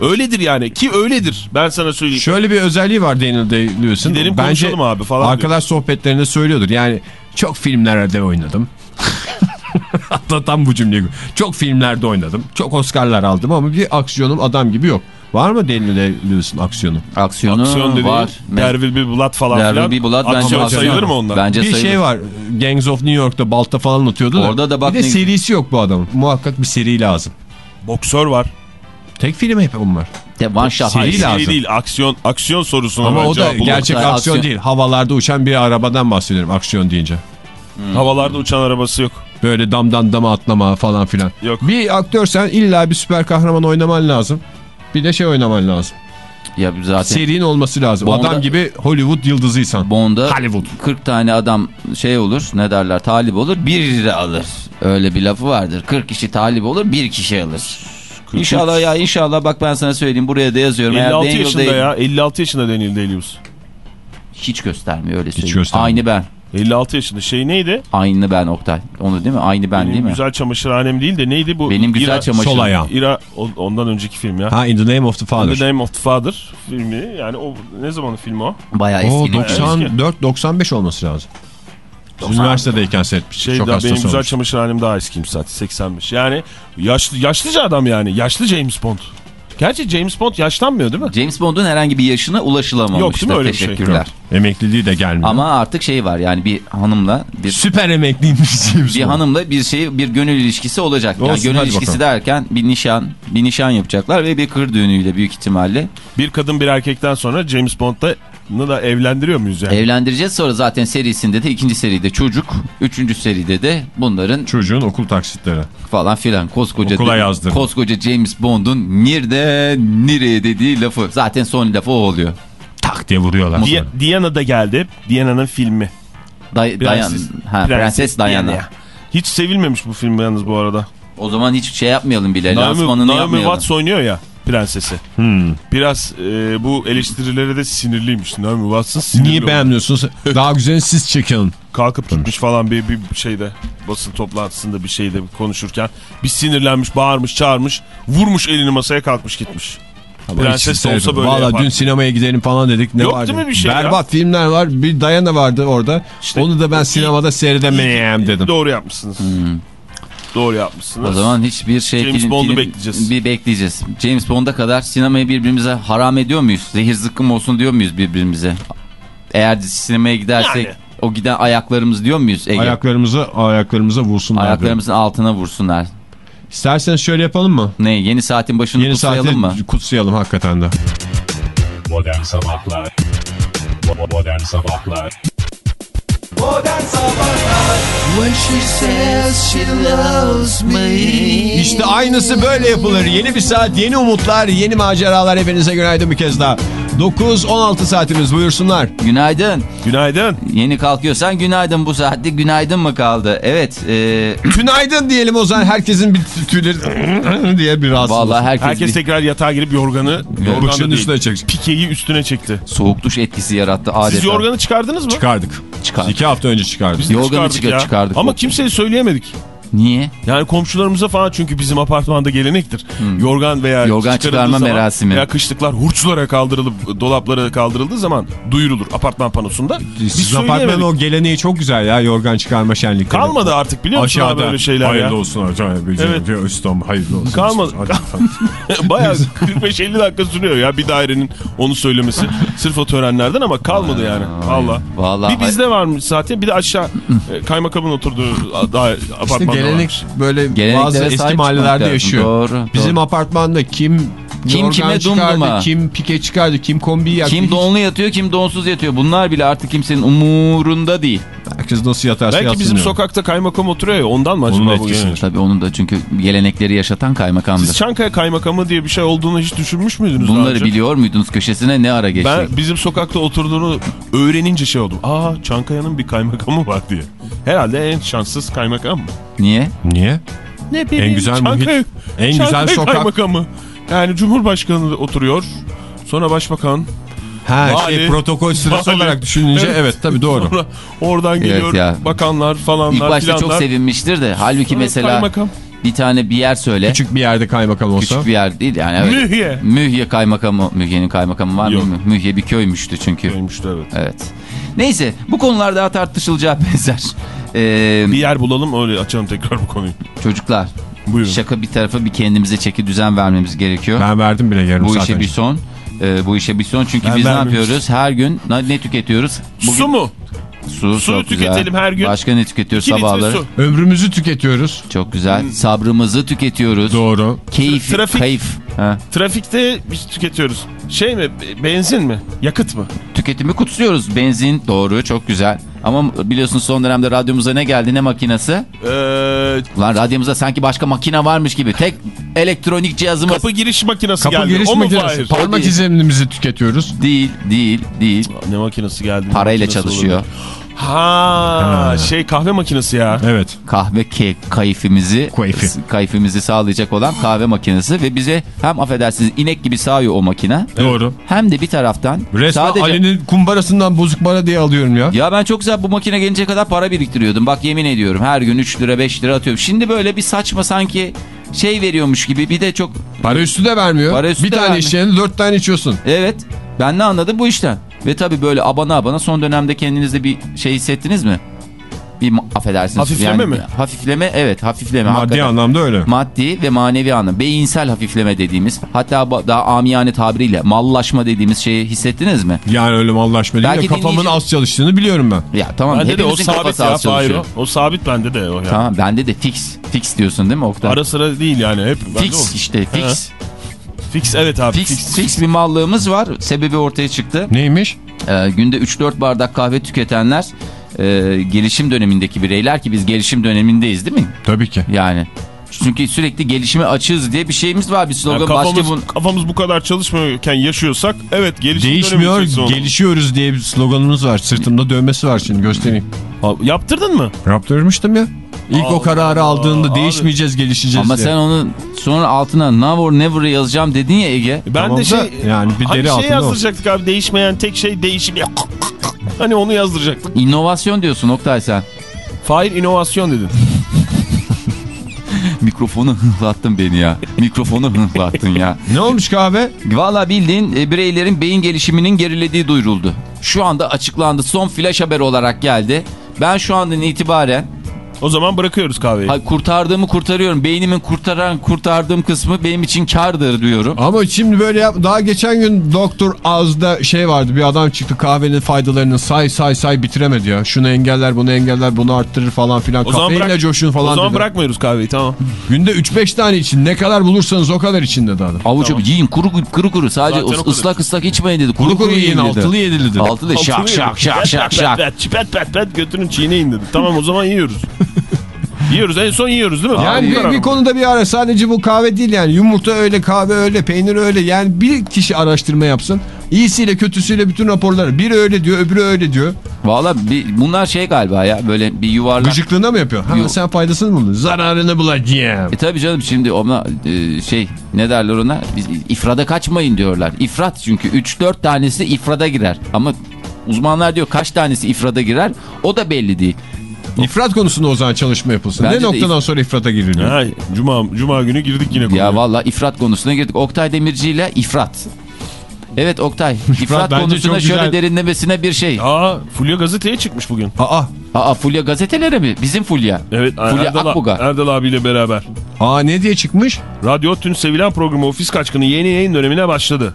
Öyledir yani ki öyledir ben sana söyleyeyim. Şöyle bir özelliği var Daniel Day-Lewis'in. Gidelim Bence konuşalım abi falan arkadaş sohbetlerinde söylüyordur. Yani çok filmlerde oynadım. Hatta tam bu cümleyi. Çok filmlerde oynadım. Çok Oscar'lar aldım ama bir aksiyonum adam gibi yok. Var mı Daniel Day-Lewis'in aksiyonu? Aksionu Aksiyon dediğin var. Will Be Blood falan filan. Will Be Blood bence Aksiyon sayılır mı onlar? Bence bir sayılır. şey var. Gangs of New York'ta balta falan atıyordu da. Orada da bak bir de ne- serisi yok bu adamın. Muhakkak bir seri lazım. Boksör var. Tek film hep bunlar. De One Shot. Seri lazım. seri değil aksiyon aksiyon sorusuna Ama o da gerçek Aksiyon. aksiyon değil. Havalarda uçan bir arabadan bahsediyorum aksiyon deyince. Havalarda uçan arabası yok. Böyle damdan dama atlama falan filan. Yok. Bir aktörsen illa bir süper kahraman oynaman lazım. Bir de şey oynaman lazım. Ya zaten Serinin olması lazım. Bond'a- Adam gibi Hollywood yıldızıysan. Bond'a Hollywood. 40 tane adam şey olur ne derler talip olur 1 lira alır. Öyle bir lafı vardır. 40 kişi talip olur 1 kişi alır. İnşallah ya inşallah bak ben sana söyleyeyim buraya da yazıyorum. Eğer 56 Daniel yaşında Day- ya. 56 yaşında Daniel Day-Lewis. Hiç göstermiyor öyle söyleyeyim. göstermiyor. Aynı ben. 56 yaşında. Şey neydi? Aynı ben Oktay. Onu değil mi? Aynı ben Benim değil mi? Güzel çamaşırhanem değil de neydi bu? Benim güzel İra- çamaşırım. Sol ayağı. İra, ondan önceki film ya. Ha In the Name of the Father. The Name of the Father filmi. Yani o ne zamanın filmi o? Bayağı O eski. 94-95 olması lazım. Üniversitedeyken seyretmiş. Şey Çok daha benim güzel olmuş. çamaşırhanem daha eskiymiş zaten 85. Yani yaşlı yaşlıca adam yani. Yaşlı James Bond. Gerçi James Bond yaşlanmıyor değil mi? James Bond'un herhangi bir yaşına ulaşılamamıştı. Yok, değil mi öyle bir şey? Teşekkürler. Emekliliği de gelmiyor. Ama artık şey var yani bir hanımla bir Süper emekliymiş James bir Bond. hanımla bir şey bir gönül ilişkisi olacak. Yani Olsun, gönül hadi ilişkisi bakalım. derken bir nişan bir nişan yapacaklar ve bir kır düğünüyle büyük ihtimalle Bir kadın bir erkekten sonra James Bond'da da evlendiriyor muyuz yani? evlendireceğiz. Sonra zaten serisinde de ikinci seride çocuk, üçüncü seride de bunların Çocuğun okul taksitleri. falan filan koskoca Okula yazdırdı. koskoca James Bond'un nerede nereye dediği lafı. Zaten son lafı o oluyor. Tak diye vuruyorlar. Di- Diana da geldi. Diana'nın filmi. Day Dayan, ha, Prenses Diana. Hiç sevilmemiş bu film yalnız bu arada. O zaman hiç şey yapmayalım bile. Naomi, lansmanını Naomi yapmayalım. Watts oynuyor ya prensesi. Hmm. Biraz e, bu eleştirilere de sinirliymiş. Naomi Watts'ın sinirli. Niye beğenmiyorsunuz? Daha güzelini siz çekin. Kalkıp gitmiş falan bir, bir şeyde basın toplantısında bir şeyde konuşurken bir sinirlenmiş, bağırmış, çağırmış, vurmuş elini masaya kalkmış gitmiş. Prenses de olsa böyle Valla yapar. dün sinemaya gidelim falan dedik. Ne Yok vardı? değil mi bir şey ya? Berbat filmler var. Bir Dayana vardı orada. İşte- Onu da ben sinemada seyredemeyeyim dedim. Doğru yapmışsınız. Doğru yapmışsınız. O zaman hiçbir şey James film, Bond'u bekleyeceğiz. Bir bekleyeceğiz. James Bond'a kadar sinemayı birbirimize haram ediyor muyuz? Zehir zıkkım olsun diyor muyuz birbirimize? Eğer sinemaya gidersek Yani. o giden ayaklarımız diyor muyuz Ege? Ayaklarımızı ayaklarımıza vursunlar. diyorum. Ayaklarımızın altına vursunlar. İsterseniz şöyle yapalım mı? Ne yeni saatin başını Yeni saati kutsayalım mı? kutsayalım hakikaten de. Modern Sabahlar Bo- İşte aynısı böyle yapılır. Yeni bir saat, yeni umutlar, yeni maceralar. Hepinize günaydın bir kez daha. 9-16 saatimiz buyursunlar. Günaydın. Günaydın. Yeni kalkıyorsan günaydın bu saatte günaydın mı kaldı? Evet. E, Günaydın diyelim o zaman. Herkesin bir tüyleri diye bir rahatsız vallahi herkes, Herkes bir tekrar yatağa girip yorganı, yorganı Başının değil, üstüne çeksin. pikeyi üstüne çekti. soğuk duş etkisi yarattı adeta. Siz yorganı çıkardınız mı? Çıkardık. Çıkardık. İki hafta önce çıkardık. Biz Yorganı çıkardık çıkar- ya. çıkardık. Ama kimseye söyleyemedik. Niye? Yani komşularımıza falan çünkü bizim apartmanda gelenektir. Yorgan veya Hmm. Yorgan çıkarma zaman merasimi. Veya kışlıklar hurçlara kaldırılıp dolaplara kaldırıldığı zaman duyurulur apartman panosunda. Siz apartmanın o geleneği çok güzel ya yorgan çıkarma şenlikleri. Kalmadı artık biliyor musun abi böyle şeyler hayırlı ya. olsun hocam. Evet. Evet. Üstam hayırlı olsun. Kalmadı. Bayağı 45-50 dakika sürüyor ya bir dairenin onu söylemesi. Sırf o törenlerden ama kalmadı yani. Valla. Bir bizde varmış zaten bir de aşağı e, kaymakamın oturduğu daha İşte gelenek böyle Geleneklere bazı eski mahallelerde lazım. yaşıyor. Doğru, Bizim doğru. apartmanda kim Kim kime çıkardı, dumduma? kim pike çıkardı, kim kombi yaktı. Kim donlu yatıyor kim donsuz yatıyor. Bunlar bile artık kimsenin umurunda değil. Herkes nasıl yatarsa Belki yatsın bizim diyor. sokakta kaymakam oturuyor ya ondan mı acaba Onun bu? Tabii onun da çünkü gelenekleri yaşatan kaymakamdır. Siz Çankaya kaymakamı diye bir şey olduğunu hiç düşünmüş müydünüz daha Bunları önce? biliyor muydunuz köşesine ne ara geçtik? Ben bizim sokakta oturduğunu öğrenince şey oldum. Aa Çankaya'nın bir kaymakamı var diye. Herhalde en şanssız kaymakam mı? Niye? Niye? Ne En güzel muhit, en güzel sokak. kaymakamı. Yani Cumhurbaşkanı oturuyor. Sonra başbakan. Ha Vali, şey protokol sırası vali. olarak düşününce evet, Evet. tabii doğru. Sonra oradan geliyor ya. bakanlar falanlar İlk başta çok filanlar. sevinmiştir de halbuki Sonra mesela Kaymakam. bir tane bir yer söyle. Küçük, Küçük bir yerde kaymakam olsa. bir yer değil yani. Evet. Mühye. Mühye kaymakamı, Mühye'nin kaymakamı var Yok. mı? Mühye bir köymüştü çünkü. Koymuştu evet. Evet. Neyse bu konular daha tartışılacağı benzer. Ee, Bir yer bulalım öyle açalım tekrar bu konuyu. çocuklar Buyurun. şaka bir tarafa bir kendimize çeki düzen vermemiz gerekiyor. Ben verdim bile yarım bu işe önce. bir son. Ee, bu işe bir son çünkü Ben biz ne yapıyoruz? Her gün ne tüketiyoruz? Su mu? Su, Su çok güzel. tüketelim her gün. Başka ne tüketiyoruz 2 litre sabahları? su. Ömrümüzü tüketiyoruz. Çok güzel. Sabrımızı tüketiyoruz. Doğru. Keyif, Trafik. keyif. Ha. Trafikte biz tüketiyoruz. Şey mi? be- Benzin mi? Yakıt mı? Tüketimi kutsuyoruz. Benzin doğru çok güzel. Ama biliyorsunuz son dönemde radyomuza ne geldi ne makinesi? Ee, Lan radyomuza sanki başka makine varmış gibi. Tek elektronik cihazımız kapı giriş makinesi Kapı geldi. giriş o mu makinesi. Parmak izlerimizi tüketiyoruz. değil değil değil. Ne makinesi geldi? Parayla makinesi çalışıyor. olabilir? Ha, şey kahve makinesi ya. Evet. kahve ke keyfimizi Keyfi. keyfimizi sağlayacak olan kahve makinesi ve bize hem affedersiniz inek gibi sağıyor o makine Doğru. hem de bir taraftan Resmen sadece Ali'nin kumbarasından bozuk para diye alıyorum ya. ya ben çok güzel bu makine gelince kadar para biriktiriyordum. Bak yemin ediyorum her gün 3 lira 5 lira atıyorum. Şimdi böyle bir saçma sanki şey veriyormuş gibi bir de çok Para üstü de vermiyor. Para üstü bir de tane vermiyor. içeceğini dört tane içiyorsun. evet ben ne anladım bu işten. Ve tabii böyle abana abana son dönemde kendinizde bir şey hissettiniz mi? Bir affedersiniz. Hafifleme mi? Hafifleme evet hafifleme. Maddi hakikaten. anlamda öyle. Maddi ve manevi anlam. Beyinsel hafifleme dediğimiz hatta daha amiyane tabiriyle mallaşma dediğimiz şeyi hissettiniz mi? Yani öyle mallaşma değil de Belki kafamın dinleyici- az çalıştığını biliyorum ben. Ya tamam Bende de o sabit ya az o. O sabit bende de o ya. Tamam bende de fix. Fix diyorsun değil mi Oktay? Ara sıra değil yani hep. fix işte fix. Fix evet abi. Fix, Fix. fix bir mallığımız var. Sebebi ortaya çıktı. Neymiş? Ee, günde 3-4 bardak kahve tüketenler e, gelişim dönemindeki bireyler ki biz gelişim dönemindeyiz değil mi? Tabii ki. Yani çünkü sürekli gelişime açığız diye bir şeyimiz var bir Yani slogan. kafamız, Başka bun... kafamız bu kadar çalışmıyorken yaşıyorsak evet gelişim Değişmiyor, gelişiyoruz diye bir sloganımız var. Sırtımda dövmesi var şimdi göstereyim. Ha, Yaptırdın mı? Yaptırmıştım ya. İlk o Allah kararı aldığında abi. değişmeyeceğiz, gelişeceğiz Ama diye. sen onu sonra altına never never yazacağım dedin ya Ege. Ben Tamam de da şey yani bir hani deri şey altında o. yazdıracaktık abi değişmeyen tek şey değişim. Hani onu yazdıracaktık. İnovasyon diyorsun Oktay sen. Fahir inovasyon dedin. Mikrofonu hıhlattın beni ya. Mikrofonu hıhlattın ya. Ne olmuş kahve? Valla bildiğin e, bireylerin beyin gelişiminin gerilediği duyuruldu. Şu anda açıklandı. Son flash haber olarak geldi. Ben şu andan itibaren O zaman bırakıyoruz kahveyi. hay, kurtardığımı kurtarıyorum. Beynimin kurtaran kurtardığım kısmı benim için kardır diyorum. Ama şimdi böyle yap. Daha geçen gün Doktor Az'da şey vardı. Bir adam çıktı kahvenin faydalarını say say say bitiremedi ya. Şunu engeller, bunu engeller, bunu arttırır falan filan. O zaman Kafeinle bırak- coşun falan o zaman dedi. bırakmıyoruz kahveyi tamam. Günde 3-5 tane için ne kadar bulursanız o kadar için dedi adam. Avuç avuç yiyin kuru kuru kuru sadece Zaten ıslak ıslak içmeyin dedi. Kuru kuru yiyin dedi. altılı yedili dedi. Altılı şak şak şak şak şak. Pet pet pet pet götünün çiğneyin dedi. Tamam o zaman yiyoruz. yiyoruz en son yiyoruz değil mi? Yani bir, bir konuda bir ara sadece bu kahve değil yani yumurta öyle kahve öyle peynir öyle yani bir kişi araştırma yapsın. İyisiyle kötüsüyle bütün raporları biri öyle diyor öbürü öyle diyor. Valla bunlar şey galiba ya böyle bir yuvarlak. Gıcıklığına mı yapıyor? Ha, sen faydasını mı? Zararını bulacağım. E tabi canım şimdi ona e, şey ne derler ona Biz, ifrada kaçmayın diyorlar. İfrat çünkü 3-4 tanesi ifrada girer ama uzmanlar diyor kaç tanesi ifrada girer o da belli değil. İfrat konusunda o zaman çalışma yapılsın. Bence ne noktadan sonra ifrata giriliyor? Ha, cuma, cuma günü girdik yine konuya. Ya valla ifrat konusuna girdik. Oktay Demirci ile ifrat. Evet Oktay ifrat konusuna çok şöyle güzel. derinlemesine bir şey. Aa Fulya gazeteye çıkmış bugün. Aa, Aa Fulya gazetelere mi? Bizim Fulya. Evet Fulya Erdal, Akbuga. Erdal abiyle beraber. aa ne diye çıkmış? Radyo Tün sevilen programı Ofis Kaçkını yeni yayın dönemine başladı.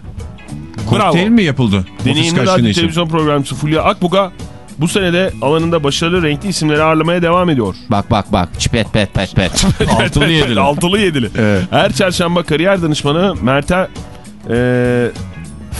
Kokteyl mi yapıldı? Ofis Deneyimli kaçkını radyo için. televizyon programcısı Fulya Akbuga bu senede alanında başarılı renkli isimleri ağırlamaya devam ediyor. Bak bak bak. Çipet pet pet pet. Altılı yedili. Altılı yedili. Her çarşamba kariyer danışmanı Mert'e e,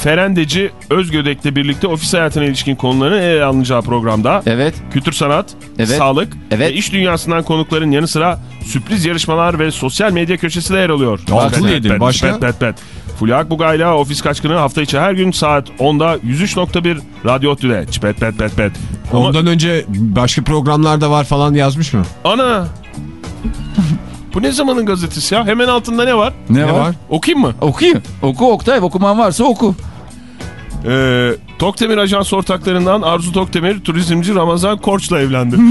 Ferendeci Özgödek'le birlikte ofis hayatına ilişkin konuların ele alınacağı programda evet. kültür sanat, Evet. sağlık Evet. ve iş dünyasından konukların yanı sıra sürpriz yarışmalar ve sosyal medya köşesi de yer alıyor. Altılı yedili. Başka? Pet, pet, pet. Fulya Akbuga ile Ofis Kaçkını hafta içi her gün saat 10'da 103.1 Radyo Otü'de. Pet pet pet pet. Ama- Ondan önce başka programlarda var falan yazmış mı? Ana! Bu ne zamanın gazetesi ya? Hemen altında ne var? Ne, Ne var? var? Okuyayım mı? Okuyun. Oku Oktay. Okuman varsa oku. Ee, Tokdemir Ajans ortaklarından Arzu Tokdemir turizmci Ramazan Korç'la evlendi.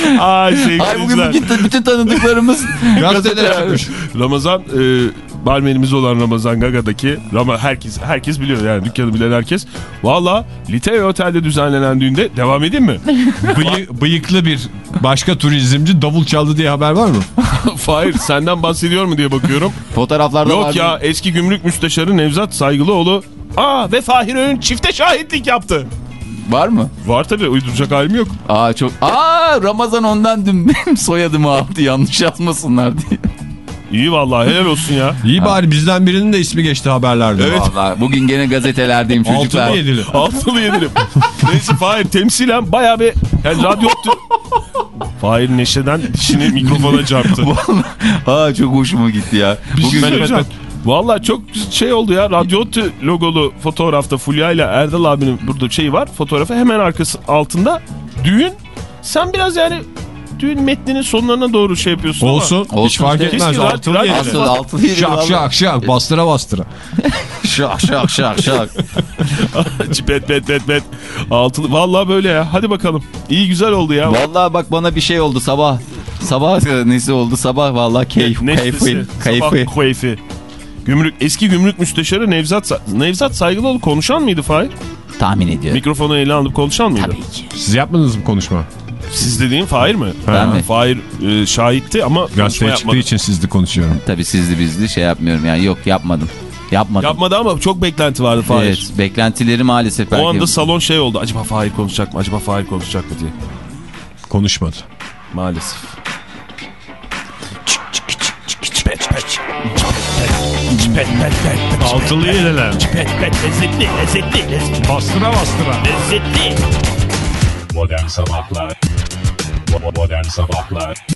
Ay sevgili Ay bugün bütün, bütün tanıdıklarımız Gazetelere çıkmış. Ramazan e, barmenimiz olan Ramazan Gaga'daki Rama herkes herkes biliyor yani dükkanı bilen herkes. Valla Liteye Otel'de düzenlenen düğünde devam edeyim mi? Bıyı- bıyıklı bir başka turizmci davul çaldı diye haber var mı? Fahir senden bahsediyor mu diye bakıyorum. fotoğraflarda Yok vardı. ya eski gümrük müsteşarı Nevzat Saygılıoğlu Aa ve Fahir Öğün çifte şahitlik yaptı. Var mı? Var tabii uyduracak halim yok. Aa çok. Aa Ramazan ondan dün benim soyadımı aldı yanlış yazmasınlar diye. İyi vallahi helal olsun ya. İyi bari bizden birinin de ismi geçti haberlerde. Evet. Vallahi bugün gene gazetelerdeyim çocuklar. Altılı yedili. Altılı yedilim. Neyse Fahir temsilen baya bir yani radyo Fahir neşeden dişini mikrofona çarptı. Aa çok hoşuma gitti ya. Bir şey Bugün söyleyeceğim. Valla çok şey oldu ya. Radyotü logolu fotoğrafta Fulya ile Erdal abinin burada şeyi var. Fotoğrafı hemen arkası altında düğün. Sen biraz yani düğün metninin sonlarına doğru şey yapıyorsun ama- Olsun. Hiç Olsun fark işte. etmez. Altılı radyo- yedi. Asıl altılı yedi Şak şak şak bastıra bastıra. Şak şak şak şak. Pet pet pet pet. Altılı. Valla böyle ya. Hadi bakalım. İyi güzel oldu ya. Vallahi bak bana bir şey oldu sabah. Sabah nesi oldu sabah vallahi keyif Nefesi, keyfi sabah keyfi. Gümrük, eski gümrük müsteşarı Nevzat, Nevzat Saygılıoğlu konuşan mıydı Fahir? Tahmin ediyorum. Mikrofonu ele alıp konuşan mıydı? Tabii ki. Siz yapmadınız mı konuşma? Siz dediğin Fahir mi? Ben mi? Fahir e, şahitti ama konuşma Gazeteye çıktığı için sizle konuşuyorum. Tabii sizli bizli şey yapmıyorum yani yok yapmadım. Yapmadım. Yapmadı ama çok beklenti vardı Fahir. Evet beklentileri maalesef. O anda salon şey oldu. Acaba Fahir konuşacak mı? Acaba Fahir konuşacak mı diye. Konuşmadı. Maalesef. Altılı yediler. Bastıra bastıra. Modern Sabahlar Bo- Modern Sabahlar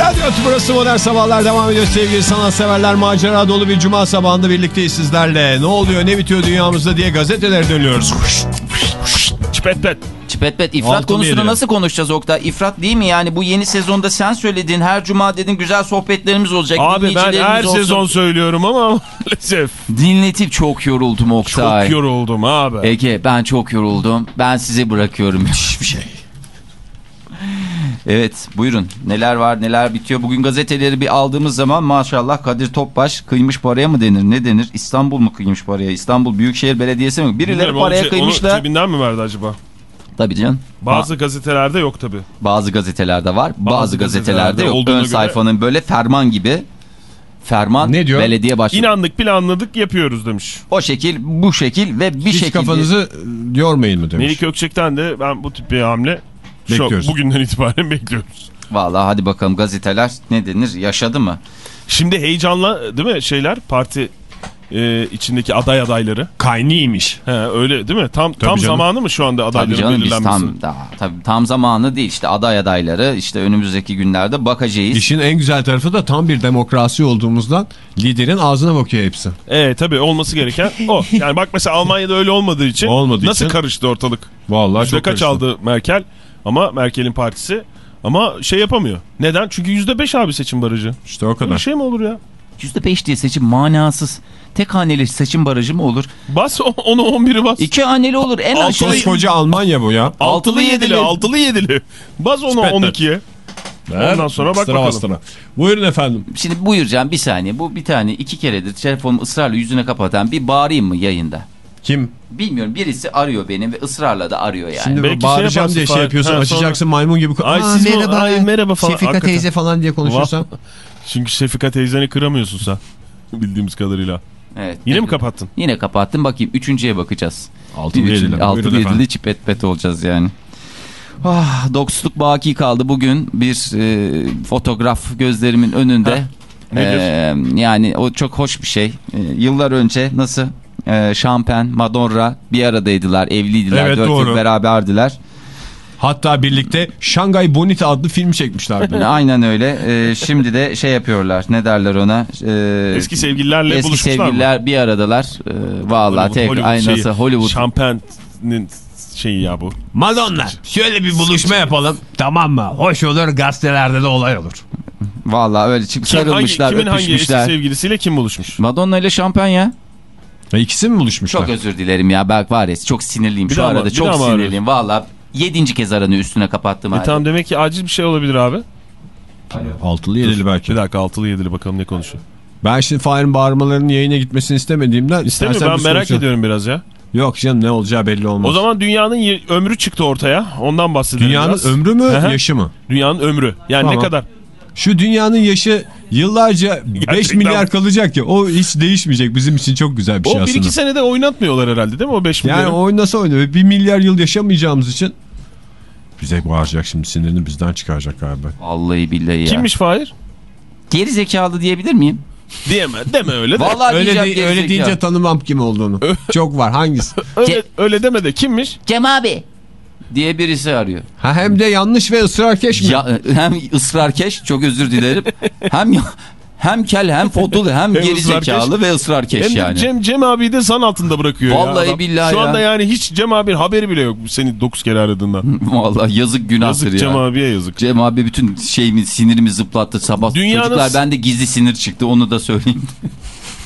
Radyo burası Modern Sabahlar devam ediyor sevgili sanatseverler. Macera dolu bir cuma sabahında birlikteyiz sizlerle. Ne oluyor ne bitiyor dünyamızda diye gazetelere dönüyoruz. Çipet pet. Çipet pet ifrat konusunu yedi. nasıl konuşacağız Oktay? İfrat değil mi yani bu yeni sezonda sen söyledin her cuma dedin güzel sohbetlerimiz olacak. Abi ben her olsun. sezon söylüyorum ama maalesef. Dinletip çok yoruldum Oktay. Çok yoruldum abi. Ege ben çok yoruldum. Ben size bırakıyorum hiçbir şey. Evet buyurun neler var neler bitiyor. Bugün gazeteleri bir aldığımız zaman maşallah Kadir Topbaş kıymış paraya mı denir ne denir? İstanbul mu kıymış paraya? İstanbul Büyükşehir Belediyesi mi? Birileri Bilmiyorum, paraya onu, şey- kıymışlar. Onu cebinden mi verdi acaba? Tabii canım. Bazı gazetelerde yok tabi. Bazı gazetelerde var, bazı, Bazı gazetelerde, gazetelerde yok. Ön göre- sayfanın böyle ferman gibi. Ferman Ne diyor? belediye başkanı. İnandık planladık yapıyoruz demiş. O şekil, bu şekil ve bir Hiç şekilde. kafanızı e, yormayın mı demiş. Melik Gökçek'ten de ben bu tip bir hamle şu Bekliyoruz. bugünden itibaren bekliyoruz. Vallahi hadi bakalım gazeteler ne denir yaşadı mı? Şimdi heyecanla değil mi şeyler parti e, içindeki aday adayları. Kaynıymış. He, öyle değil mi? Tam tam canım. zamanı mı şu anda Tabii adayların belirlenmesi? tam daha, tabii tam zamanı değil işte aday adayları işte önümüzdeki günlerde bakacağız. İşin en güzel tarafı da tam bir demokrasi olduğumuzdan liderin ağzına bakıyor hepsi. Evet tabii olması gereken o. Yani bak mesela Almanya'da öyle olmadığı için Olmadığı nasıl için- karıştı ortalık? Vallahi Yüzde çok kaç karıştı. aldı Merkel ama Merkel'in partisi ama şey yapamıyor. Neden? Çünkü yüzde beş abi seçim barajı. İşte o kadar. şey mi olur ya? %5 diye seçim manasız. Tek haneli seçim barajı mı olur? Bas onu 11'i bas. İki haneli olur en Altılı- aşağı. Koskoca Almanya bu ya. Altılı yedili, altılı yedili. Bas onu Spetler. 12'ye. Ondan sonra bak bakalım. bastıra. Buyurun efendim. Şimdi buyuracağım bir saniye. Bu bir tane iki keredir telefonumu ısrarla yüzüne kapatan bir bağırayım mı yayında? Kim? Bilmiyorum birisi arıyor beni ve ısrarla da arıyor yani. Şimdi Belki bağıracağım şey yaparsın diye şey yapıyorsun. Ha, açacaksın maymun gibi. Ay Aa, siz mi- ay merhaba falan. Şefika Hakikaten. teyze falan diye konuşursan. Çünkü Şefika teyzeni kıramıyorsun sen. Bildiğimiz kadarıyla. Evet. Yine mi kapattın? Yine kapattım bakayım. Üçüncüye bakacağız. Altılı yediler. Altılı yedili çipet pet olacağız yani. Ah, doksusluk baki kaldı bugün bir e, fotoğraf gözlerimin önünde. nedir? E, yani o çok hoş bir şey. E, yıllar önce nasıl e, Şampen, Madonna bir aradaydılar, evliydiler, Evet, dört doğru. yıl beraberdiler. Hatta birlikte Şangay Bonita adlı film çekmişlerdi. Aynen öyle. E, şimdi de şey yapıyorlar. Ne derler ona? E, Eski sevgililerle eski buluşmuşlar mı? sevgililer bir aradalar. E, vallahi tek aynası şeyi, Hollywood. Şampen'in şeyi ya bu. Madonna şöyle bir buluşma yapalım. Tamam mı? Hoş olur gazetelerde de olay olur. Vallahi öyle çıkıp Kim, hangi, sarılmışlar, kimin hangi eski sevgilisiyle kim buluşmuş? Madonna ile şampanya. Ha, ikisi mi buluşmuşlar? Çok özür dilerim ya. Bak var ya çok sinirliyim. Bir Şu mı- arada çok mı sinirliyim. Valla yedinci kez aranı üstüne kapattım. E halde. tamam demek ki acil bir şey olabilir abi. Altılı yedili belki. Bir dakika altılı yedili bakalım ne konuşuyor. Ben şimdi Fahir'in bağırmalarının yayına gitmesini istemediğimden... İstemiyorum istersen ben merak soru- ediyorum biraz ya. Yok canım ne olacağı belli olmaz. O zaman dünyanın ömrü çıktı ortaya. Ondan bahsedelim Dünyanın biraz. ömrü mü yaşı mı? Dünyanın ömrü. Yani Tamam. ne kadar? Şu dünyanın yaşı yıllarca 5 Gerçekten milyar mi? kalacak ya. O hiç değişmeyecek. Bizim için çok güzel bir şey O bir aslında. iki senede oynatmıyorlar herhalde değil mi o 5 Yani milyarı? o nasıl oynuyor? 1 milyar yıl yaşamayacağımız için bize bağıracak şimdi sinirini bizden çıkaracak galiba. Vallahi billahi ya. Kimmiş Fahir? Geri zekalı diyebilir miyim? Diyeme, deme öyle de. Vallahi Öyle, de- öyle zekalı. deyince tanımam kim olduğunu. çok var hangisi? öyle, öyle deme de kimmiş? Cem abi diye birisi arıyor. Ha hem de yanlış ve ısrarkeş mi? Ya, hem ısrarkeş çok özür dilerim. hem Hem kel hem fotul hem Hem geri zekalı ve ısrarkeş Hem yani. Cem, Cem abi de zan altında bırakıyor Vallahi ya. adam. billahi Şu ya. anda yani hiç Cem abinin haberi bile yok seni 9 kere aradığından. Vallahi yazık günahtır Yazık ya. Cem abiye yazık. Cem abi bütün şeyimi sinirimi zıplattı sabah. Dünyanın- Çocuklar bende gizli sinir çıktı onu da söyleyeyim.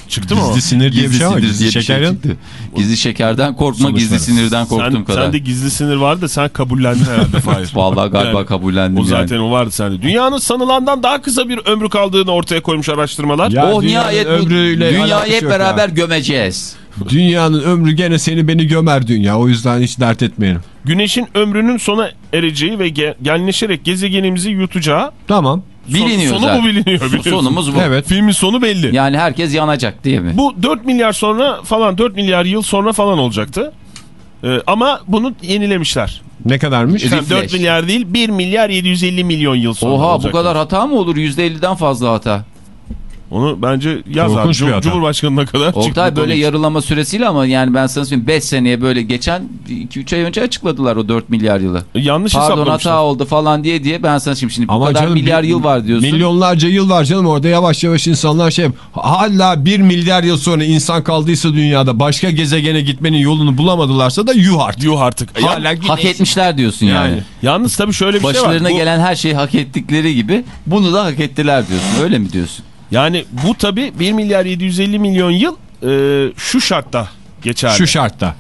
Çıktı mı? Gizli sinir diye bir şey var. sinir Gizli bir şey şeker yok. çıktı. Gizli şekerden korkma gizli Sonuçları. sinirden korktuğum Sen, kadar. sende gizli sinir vardı da sen kabullendin herhalde Fahir. Vallahi galiba Yani kabullendim O zaten yani. o vardı sende. Dünyanın sanılandan daha kısa bir ömrü kaldığını ortaya koymuş araştırmalar. Ya Oh nihayet ömrüyle dünyayı hep yok ya. beraber gömeceğiz. Dünyanın ömrü gene seni beni gömer dünya. O yüzden hiç dert etmeyelim. Güneşin ömrünün sona ereceği ve ge- genleşerek gezegenimizi yutacağı Tamam. Biliniyor sonu zaten. bu biliniyor. biliyorsun. Sonumuz bu. Evet. Filmin sonu belli. Yani herkes yanacak diye mi? Bu 4 milyar sonra falan 4 milyar yıl sonra falan olacaktı. Ee, ama bunu yenilemişler. Ne kadarmış? Efendim, 4 Refresh. milyar değil 1 milyar 750 milyon yıl sonra Oha bu olacak. kadar hata mı olur? %50'den fazla hata. Onu bence yaz abi. Cum-. Cumhurbaşkanına kadar Oktay çıktı böyle konu. yarılama süresiyle ama yani ben sana söyleyeyim 5 seneye böyle geçen 2-3 ay önce açıkladılar o 4 milyar yılı. Yanlış Pardon hesaplamışlar. hata oldu falan diye diye ben sana şimdi, şimdi bu Ama kadar canım, milyar bir- yıl var diyorsun. Milyonlarca yıl var canım orada yavaş yavaş insanlar şey hala bir milyar yıl sonra insan kaldıysa dünyada başka gezegene gitmenin yolunu bulamadılarsa da yuh artık. Yuh artık. Ya- Hala Hak etmişler diyorsun yani. yani. Yalnız tabii şöyle bir şey var. Başlarına gelen her şeyi hak ettikleri gibi bunu da hak ettiler diyorsun. Öyle mi diyorsun? Yani bu tabii 1 milyar 750 milyon yıl e, şu şartta geçerli. Şu şartta.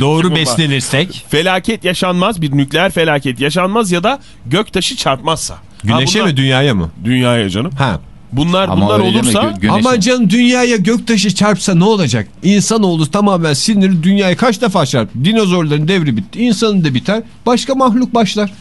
Doğru beslenirsek Felaket yaşanmaz bir nükleer felaket yaşanmaz ya da göktaşı çarpmazsa. güneşe Ha, bunlar- mi dünyaya mı? Dünyaya canım. Ha. Bunlar Ama bunlar olursa gö- güneşe- Ama canım dünyaya göktaşı çarpsa ne olacak? İnsanoğlu tamamen sinir dünyayı kaç defa çarptı? Dinozorların devri bitti. İnsanın da biter. Başka mahluk başlar.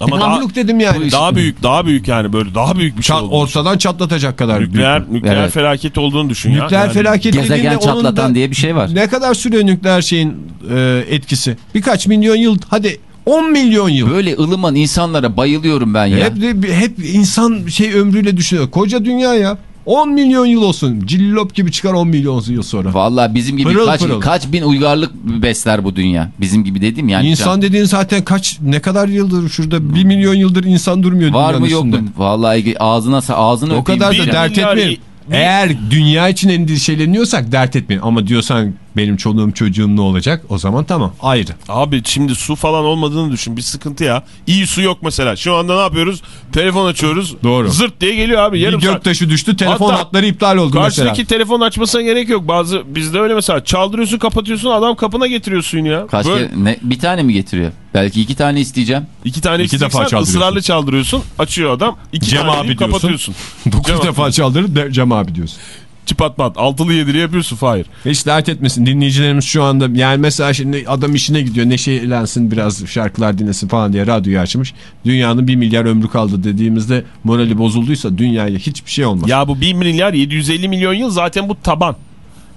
Ama daha- mahluk dedim yani. daha büyük daha büyük yani böyle daha büyük bir şey Çat- oldu. ortadan çatlatacak kadar Nükleer, büyük. nükleer Evet. felaket olduğunu düşün ya. Nükleer Yani felaket Gezegen çatlatan da diye bir şey var. Ne kadar sürüyor nükleer şeyin e, etkisi? Birkaç milyon yıl hadi 10 milyon yıl. Böyle ılıman insanlara bayılıyorum ben ya. Hep de- hep insan şey ömrüyle düşünüyor. Koca dünya ya. 10 milyon yıl olsun. Cillop gibi çıkar 10 milyon yıl sonra. Vallahi bizim gibi Pırıl kaç, pırıl. kaç bin uygarlık besler bu dünya. Bizim gibi dedim yani. İnsan dediğin zaten kaç ne kadar yıldır şurada 1 milyon yıldır insan durmuyor var mı yok mu? Vallahi ağzına ağzını O kadar da dert milyar- etmeyin. Eğer dünya için endişeleniyorsak dert etmeyin. Ama diyorsan benim çoluğum çocuğum ne olacak? O zaman tamam ayrı. Abi şimdi su falan olmadığını düşün bir sıkıntı ya. İyi su yok mesela. Şu anda ne yapıyoruz? Telefon açıyoruz. Doğru. Zırt diye geliyor abi. Yarım bir saat. göktaşı düştü telefon Hatta hatları iptal oldu Karşıdaki mesela. telefon açmasına gerek yok. Bazı bizde öyle mesela çaldırıyorsun kapatıyorsun adam kapına getiriyor suyunu ya. Kaç Böyle ne, bir tane mi getiriyor? Belki iki tane isteyeceğim. iki tane İki defa ısrarlı çaldırıyorsun. Açıyor adam. İki Cem tane abi diyorsun. kapatıyorsun. 9 Cem defa de, Cem abi diyorsun. Çıpat pat. Altılı yedili yapıyorsun Fahir. Hiç dert etmesin dinleyicilerimiz şu anda yani mesela şimdi adam işine gidiyor neşelensin biraz şarkılar dinlesin falan diye radyoyu açmış. Dünyanın 1 milyar ömrü kaldı dediğimizde morali bozulduysa dünyaya hiçbir şey olmaz. Ya bu 1 milyar 750 milyon yıl zaten bu taban.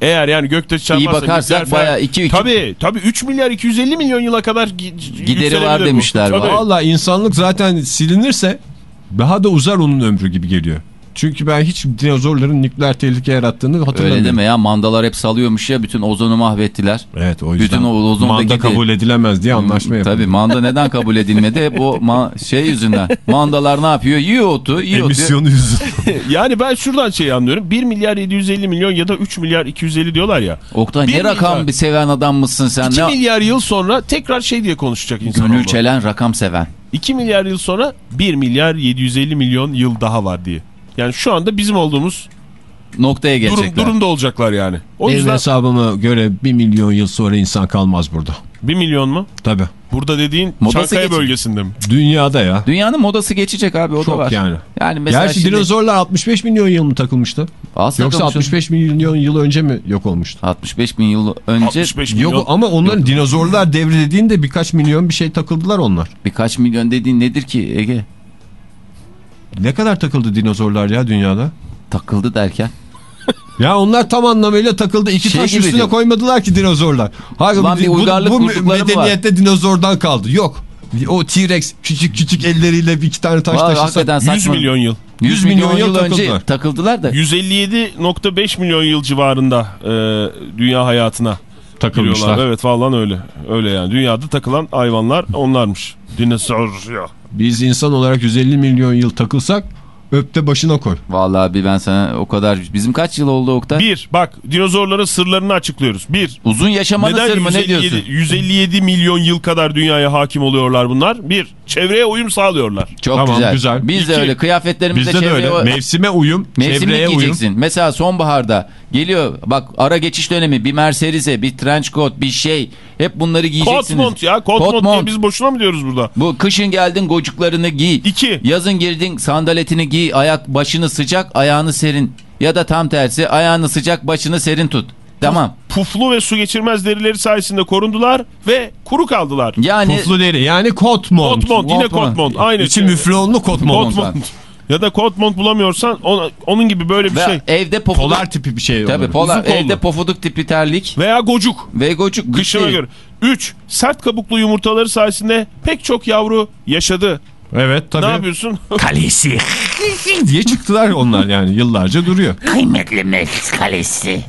Eğer yani göktaşı çarpmazsa... İyi bakarsak fel- iki- iki- Tabii tabii 3 milyar 250 milyon yıla kadar gi- Gideri var bu. demişler. Valla insanlık zaten silinirse daha da uzar onun ömrü gibi geliyor. Çünkü ben hiç dinozorların nükleer tehlike yarattığını hatırlamıyorum. Öyle deme ya mandalar hep salıyormuş ya bütün ozonu mahvettiler. Evet o yüzden Bütün o ozondaki manda de- kabul edilemez diye anlaşma yapıldı. Tabii manda neden kabul edilmedi? Hep o ma- şey yüzünden. Mandalar ne yapıyor? Yiyor otu, yiyor otu. Emisyonu yüzünden. Yani ben şuradan şey anlıyorum. 1 milyar 750 milyon ya da 3 milyar 250 diyorlar ya. Oktay ne rakam milyar. bir seven adam mısın sen? 2 Ne? milyar yıl sonra tekrar şey diye konuşacak insan. Gönül çelen rakam seven. 2 milyar yıl sonra 1 milyar 750 milyon yıl daha var diye. Yani şu anda bizim olduğumuz Noktaya durum, gelecekler. durumda olacaklar yani. O Benim yüzden hesabıma göre 1 milyon yıl sonra insan kalmaz burada. 1 milyon mu? Tabii. Burada dediğin Modası Çankaya geçin. bölgesinde mi? Dünyada ya. Dünyanın modası geçecek abi o da Çok var. yani. Yani mesela Gerçi şimdi... dinozorlar 65 milyon yıl mı takılmıştı? Az Yoksa takılmış- 65 milyon yıl önce mi yok olmuştu? 65 bin yıl önce 65 milyon. Yok ama onların dinozorlar devri dediğinde birkaç milyon bir şey takıldılar onlar. birkaç milyon dediğin nedir ki Ege? Ne kadar takıldı dinozorlar ya dünyada? Takıldı derken. Ya onlar tam anlamıyla takıldı. İki Şey taş üstüne diyor. koymadılar ki dinozorlar. Hayır, Ulan bu, bir bu, uygarlık bu medeniyette dinozordan kaldı. Yok. O T-Rex küçük küçük elleriyle bir iki tane taş Vay, taşısa. hakikaten 100 saçma. milyon yıl. 100 milyon, yıl, önce takıldılar da. 157.5 milyon yıl civarında e, dünya hayatına Takılmışlar. Evet falan öyle. Öyle yani. Dünyada takılan hayvanlar onlarmış. Dinozor ya. Biz insan olarak 150 milyon yıl takılsak öp de başına koy. Vallahi bir ben sana o kadar... Bizim kaç yıl oldu Oktay? Bir, bak dinozorların sırlarını açıklıyoruz. Bir, Uzun yaşamanın neden sırrı mı ne 157, diyorsun? 157 milyon yıl kadar dünyaya hakim oluyorlar bunlar? Bir, çevreye uyum sağlıyorlar. Çok Tamam, güzel. güzel. Biz de İki. öyle kıyafetlerimizde Bizde de öyle. Mevsime uyum, Mevsimlik çevreye uyum. giyeceksin. Mesela sonbaharda geliyor bak ara geçiş dönemi bir Mercedes'e bir trench coat bir şey hep bunları Kot giyeceksiniz. mont ya. Kot, Kot mont diye mont. biz boşuna mı diyoruz burada? Bu kışın geldin gocuklarını giy. İki. Yazın girdin sandaletini giy ayak başını sıcak ayağını serin. Ya da tam tersi ayağını sıcak başını serin tut. Tamam. Puflu ve su geçirmez derileri sayesinde korundular ve kuru kaldılar. Yani Puflu deri yani kot mont. Kot mont yine Kot mont. kot mont. Aynı. İçi müflonlu kot mont. Kot mont. Ya da kot mont bulamıyorsan ona- onun gibi böyle bir ve şey. evde pofuduk. Polar tipi bir şey. Tabii polar. Evde pofuduk tipi terlik. Veya gocuk. Ve gocuk. Kışına bitti. göre. 3. Sert kabuklu yumurtaları sayesinde pek çok yavru yaşadı. Evet tabii. Ne yapıyorsun? Kalesi. diye çıktılar onlar yani yıllarca duruyor. Kıymetli Melis kalesi.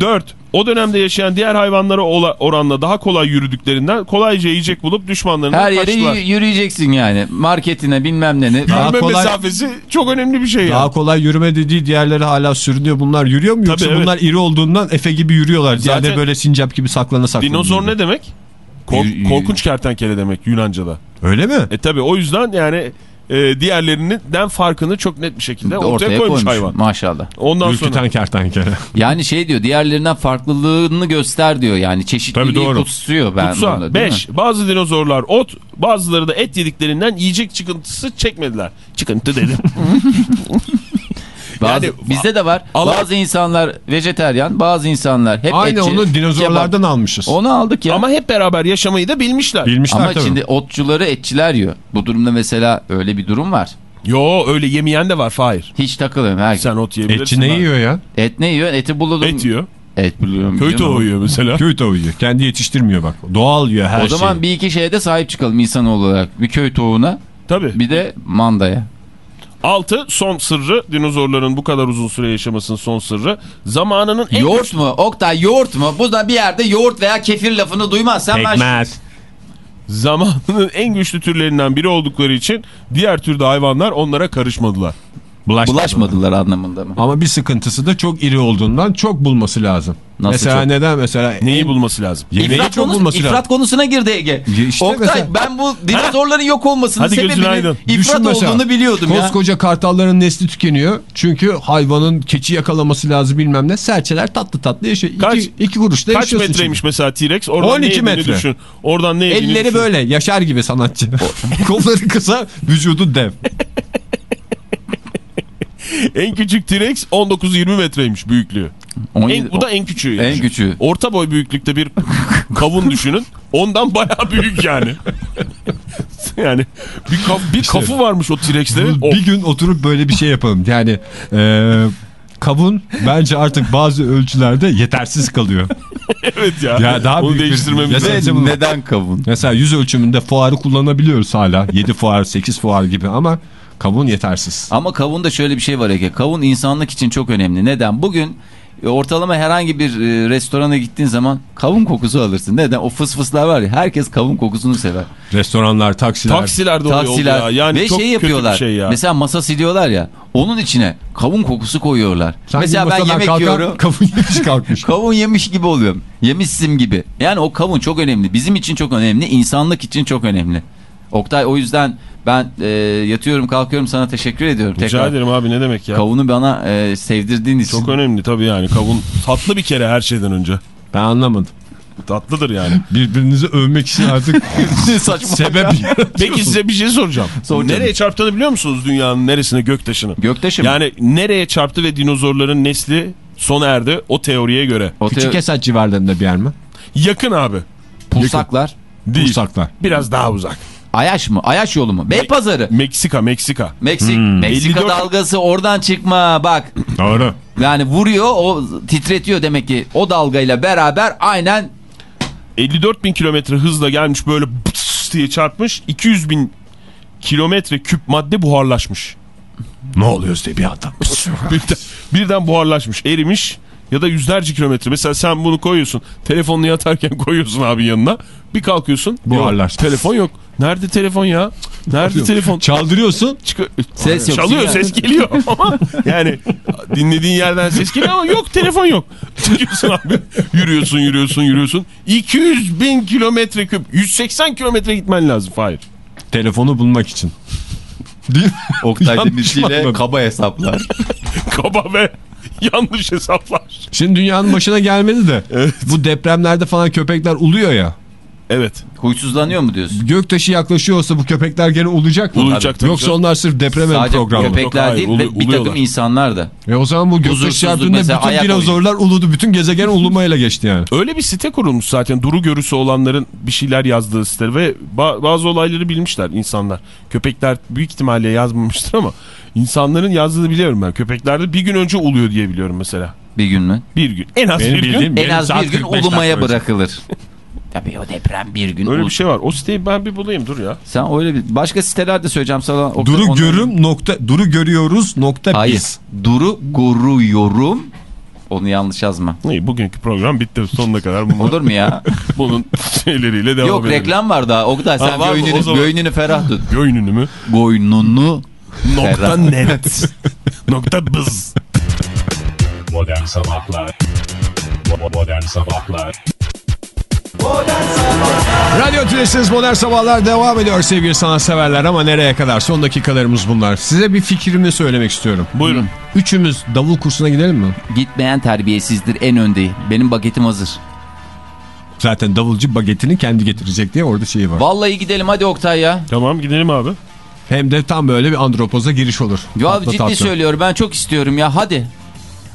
4. O dönemde yaşayan diğer hayvanlara oranla daha kolay yürüdüklerinden kolayca yiyecek bulup düşmanlarından Her yere kaçtılar. y- yürüyeceksin yani. Marketine bilmem ne. ne. Daha Yürüme kolay- mesafesi çok önemli bir şey Daha yani. kolay yürüme dediği diğerleri hala sürünüyor. Bunlar yürüyor mu yoksa Tabii, evet. bunlar iri olduğundan Efe gibi yürüyorlar. Zaten- Diğerleri böyle sincap gibi saklana saklana. Dinozor ne demek? Kork- korkunç kertenkele demek Yunanca'da. Öyle mi? E tabi o yüzden yani e, diğerlerinden farkını çok net bir şekilde ortaya, koymuş, hayvan. Maşallah. Ondan Ürküten sonra kertenkele. Yani şey diyor diğerlerinden farklılığını göster diyor yani çeşitliliği Tabii doğru. kutsuyor ben Kutsa bunda, değil 5. mi? Bazı dinozorlar ot bazıları da et yediklerinden yiyecek çıkıntısı çekmediler. Çıkıntı dedim. Bazı, Yani- bizde de var. Allah- Bazı insanlar vejeteryan, bazı insanlar hep Aynı etçi. onu dinozorlardan kebap. almışız. Onu aldık ya. Ama, Ama hep beraber yaşamayı da bilmişler. Bilmişler tabii. şimdi otçuları etçiler yiyor. Bu durumda mesela öyle bir durum var. Yo öyle yemeyen de var Fahir. Hiç takılmıyorum. Her Sen ot yiyebilirsin. Etçi ne yiyor ya? Et ne yiyor? Eti bulalım. Et yiyor. Et buluyorum. Köy tavuğu yiyor mesela. Köy tavuğu yiyor. Kendi yetiştirmiyor bak. Doğal yiyor her O zaman şeyi. bir iki şeye de sahip çıkalım insanoğlu olarak. Bir köy tavuğuna Tabii. bir de mandaya. 6. Son sırrı dinozorların bu kadar uzun süre yaşamasının son sırrı. Zamanının en Yoğurt mu? Oktay yoğurt mu? Bu da bir yerde yoğurt veya kefir lafını duymazsan ben... Pekmez. zamanının en güçlü türlerinden biri oldukları için diğer türde hayvanlar onlara karışmadılar. Bulaşmadı. Bulaşmadılar anlamında mı? Ama bir sıkıntısı da çok iri olduğundan çok bulması lazım. Nasıl mesela çok? neden mesela Neyi bulması lazım? Yemeği İfrat, çok konusu- bulması ifrat lazım. konusuna girdi Ege. İşte Oktay mesela- ben bu dinozorların yok olmasının Hadi sebebinin ifrat mesela, olduğunu biliyordum ya. Koskoca kartalların nesli tükeniyor. Çünkü hayvanın keçi yakalaması lazım bilmem ne. Serçeler tatlı tatlı yaşıyor. Kaç- iki, iki kuruşta Kaç yaşıyorsun metreymiş şimdi. mesela T-Rex? Oradan 12 ne yediğini metre. Düşün. Oradan ne Elleri düşün. böyle yaşar gibi sanatçı. Kolları kısa, vücudu dev. En küçük T-Rex 19-20 metreymiş büyüklüğü. 17 En, bu da en küçüğü. en küçüğü. Orta boy büyüklükte bir kavun düşünün. Ondan bayağı büyük yani. yani bir, kaf, bir kafı varmış o T-Rex'lerin. Bir gün oturup böyle bir şey yapalım. Yani e, kavun bence artık bazı ölçülerde yetersiz kalıyor. evet ya. Ya daha Onu büyük değiştirmemiz lazım. Neden kavun? Mesela yüz ölçümünde fuarı kullanabiliyoruz hala. 7 fuar, 8 fuar gibi ama kavun yetersiz. Ama kavunda şöyle bir şey var Ege. Kavun insanlık için çok önemli. Neden? Bugün e, ortalama herhangi bir e, restorana gittiğin zaman kavun kokusu alırsın. Neden? O fıs fıslar var ya herkes kavun kokusunu sever. Restoranlar, taksiler. Taksiler de oluyor Taksiler ya. Yani ve çok şey kötü yapıyorlar. bir şey ya. Mesela masa siliyorlar ya. Onun içine kavun kokusu koyuyorlar. Sanki Mesela ben yemek kalkan yiyorum. Kavun yemiş kalkmış. Kavun yemiş gibi oluyorum. Yemişsim gibi. Yani o kavun çok önemli. Bizim için çok önemli. insanlık için çok önemli. Oktay o yüzden ben e, yatıyorum kalkıyorum sana teşekkür ediyorum. Rica Tekrar. ederim abi ne demek ya. Kavunu bana e, sevdirdiğin için. Çok önemli tabii yani. Kavun tatlı bir kere her şeyden önce. Ben anlamadım. Tatlıdır yani. Birbirinizi övmek için artık Saçma. sebep Peki size bir şey soracağım. Sor canım. Nereye çarptığını biliyor musunuz dünyanın neresine göktaşının? Göktaşı mı? Yani nereye çarptı ve dinozorların nesli sona erdi o teoriye göre. O Küçük te- Esat civarlarında bir yer mi? Yakın abi. Pusaklar. Değil. Bursaklar. Biraz daha uzak. Ayaş mı? Ayaş yolu mu? Beypazarı. Meksika, Meksika. Meksik. Hmm. Meksika 54 dalgası oradan çıkma bak. Doğru. Yani vuruyor o titretiyor demek ki o dalgayla beraber aynen 54 bin kilometre hızla gelmiş böyle diye çarpmış. 200 bin kilometre küp madde buharlaşmış. Ne oluyor size bir adam? birden, birden buharlaşmış, erimiş. Ya da yüzlerce kilometre. Mesela sen bunu koyuyorsun. Telefonunu yatarken koyuyorsun abi yanına. Bir kalkıyorsun. Buharlar. Yok, telefon yok. Nerede telefon ya? Nerede telefon? Çaldırıyorsun. Ses yok. Çalıyor ses geliyor ama yani dinlediğin yerden ses geliyor ama yok telefon yok. Çıkıyorsun abi yürüyorsun yürüyorsun yürüyorsun 200 bin kilometre küp 180 kilometre gitmen lazım Fahir. Telefonu bulmak için. Değil mi? Oktay Demirci ile kaba hesaplar. Kaba ve yanlış hesaplar. Şimdi dünyanın başına gelmedi de bu depremlerde falan köpekler uluyor ya. Evet. Huysuzlanıyor mu diyorsun? Göktaşı yaklaşıyorsa bu köpekler gene uluyacak mı? Tabii Yoksa onlar sırf deprem Sadece programı. köpekler Yok, hayır, değil ulu- bir takım insanlar da. E o zaman bu göktaşı mesela, bütün dinozorlar uludu. Bütün gezegen ulumayla geçti yani. Öyle bir site kurulmuş zaten duru görüsü olanların bir şeyler yazdığı site ve ba- bazı olayları bilmişler insanlar. Köpekler büyük ihtimalle yazmamıştır ama insanların yazdığını biliyorum ben. Köpeklerde bir gün önce uluyor diye biliyorum mesela. Bir gün mü? Bir gün. En az Benim bir gün. En az bir gün 45 ulumaya dakika önce. bırakılır. Tabii o deprem bir gün. Öyle ul- bir şey var. O siteyi ben bir bulayım dur ya. Sen öyle bir... Başka sitelerde söyleyeceğim sana. Oktay, Duru onları- görüm nokta duru görüyoruz nokta Hayır. biz. Duru guruyorum. Onu yanlış yazma. İyi, bugünkü program bitti sonuna kadar. Bunlar, Olur mu ya? bunun şeyleriyle devam Yok edelim. reklam var daha. Oktay sen Ha? O göynünü, zaman- göynünü ferah tut. Göynünü mü? Boynunu Nokta net. Nokta bız. Modern Sabahlar Modern Sabahlar Radyo Tülesi'niz Modern Sabahlar devam ediyor sevgili sanatseverler ama nereye kadar? Son dakikalarımız bunlar. Size bir fikrimi söylemek istiyorum. Buyurun. Üçümüz davul kursuna gidelim mi? Gitmeyen terbiyesizdir en önde. Benim bagetim hazır. Zaten davulcu bagetini kendi getirecek diye orada şeyi var. Vallahi gidelim hadi Oktay ya. Tamam gidelim abi. Hem de tam böyle bir andropoza giriş olur. Ya Tatlı ciddi tatlı. söylüyorum ben çok istiyorum ya hadi.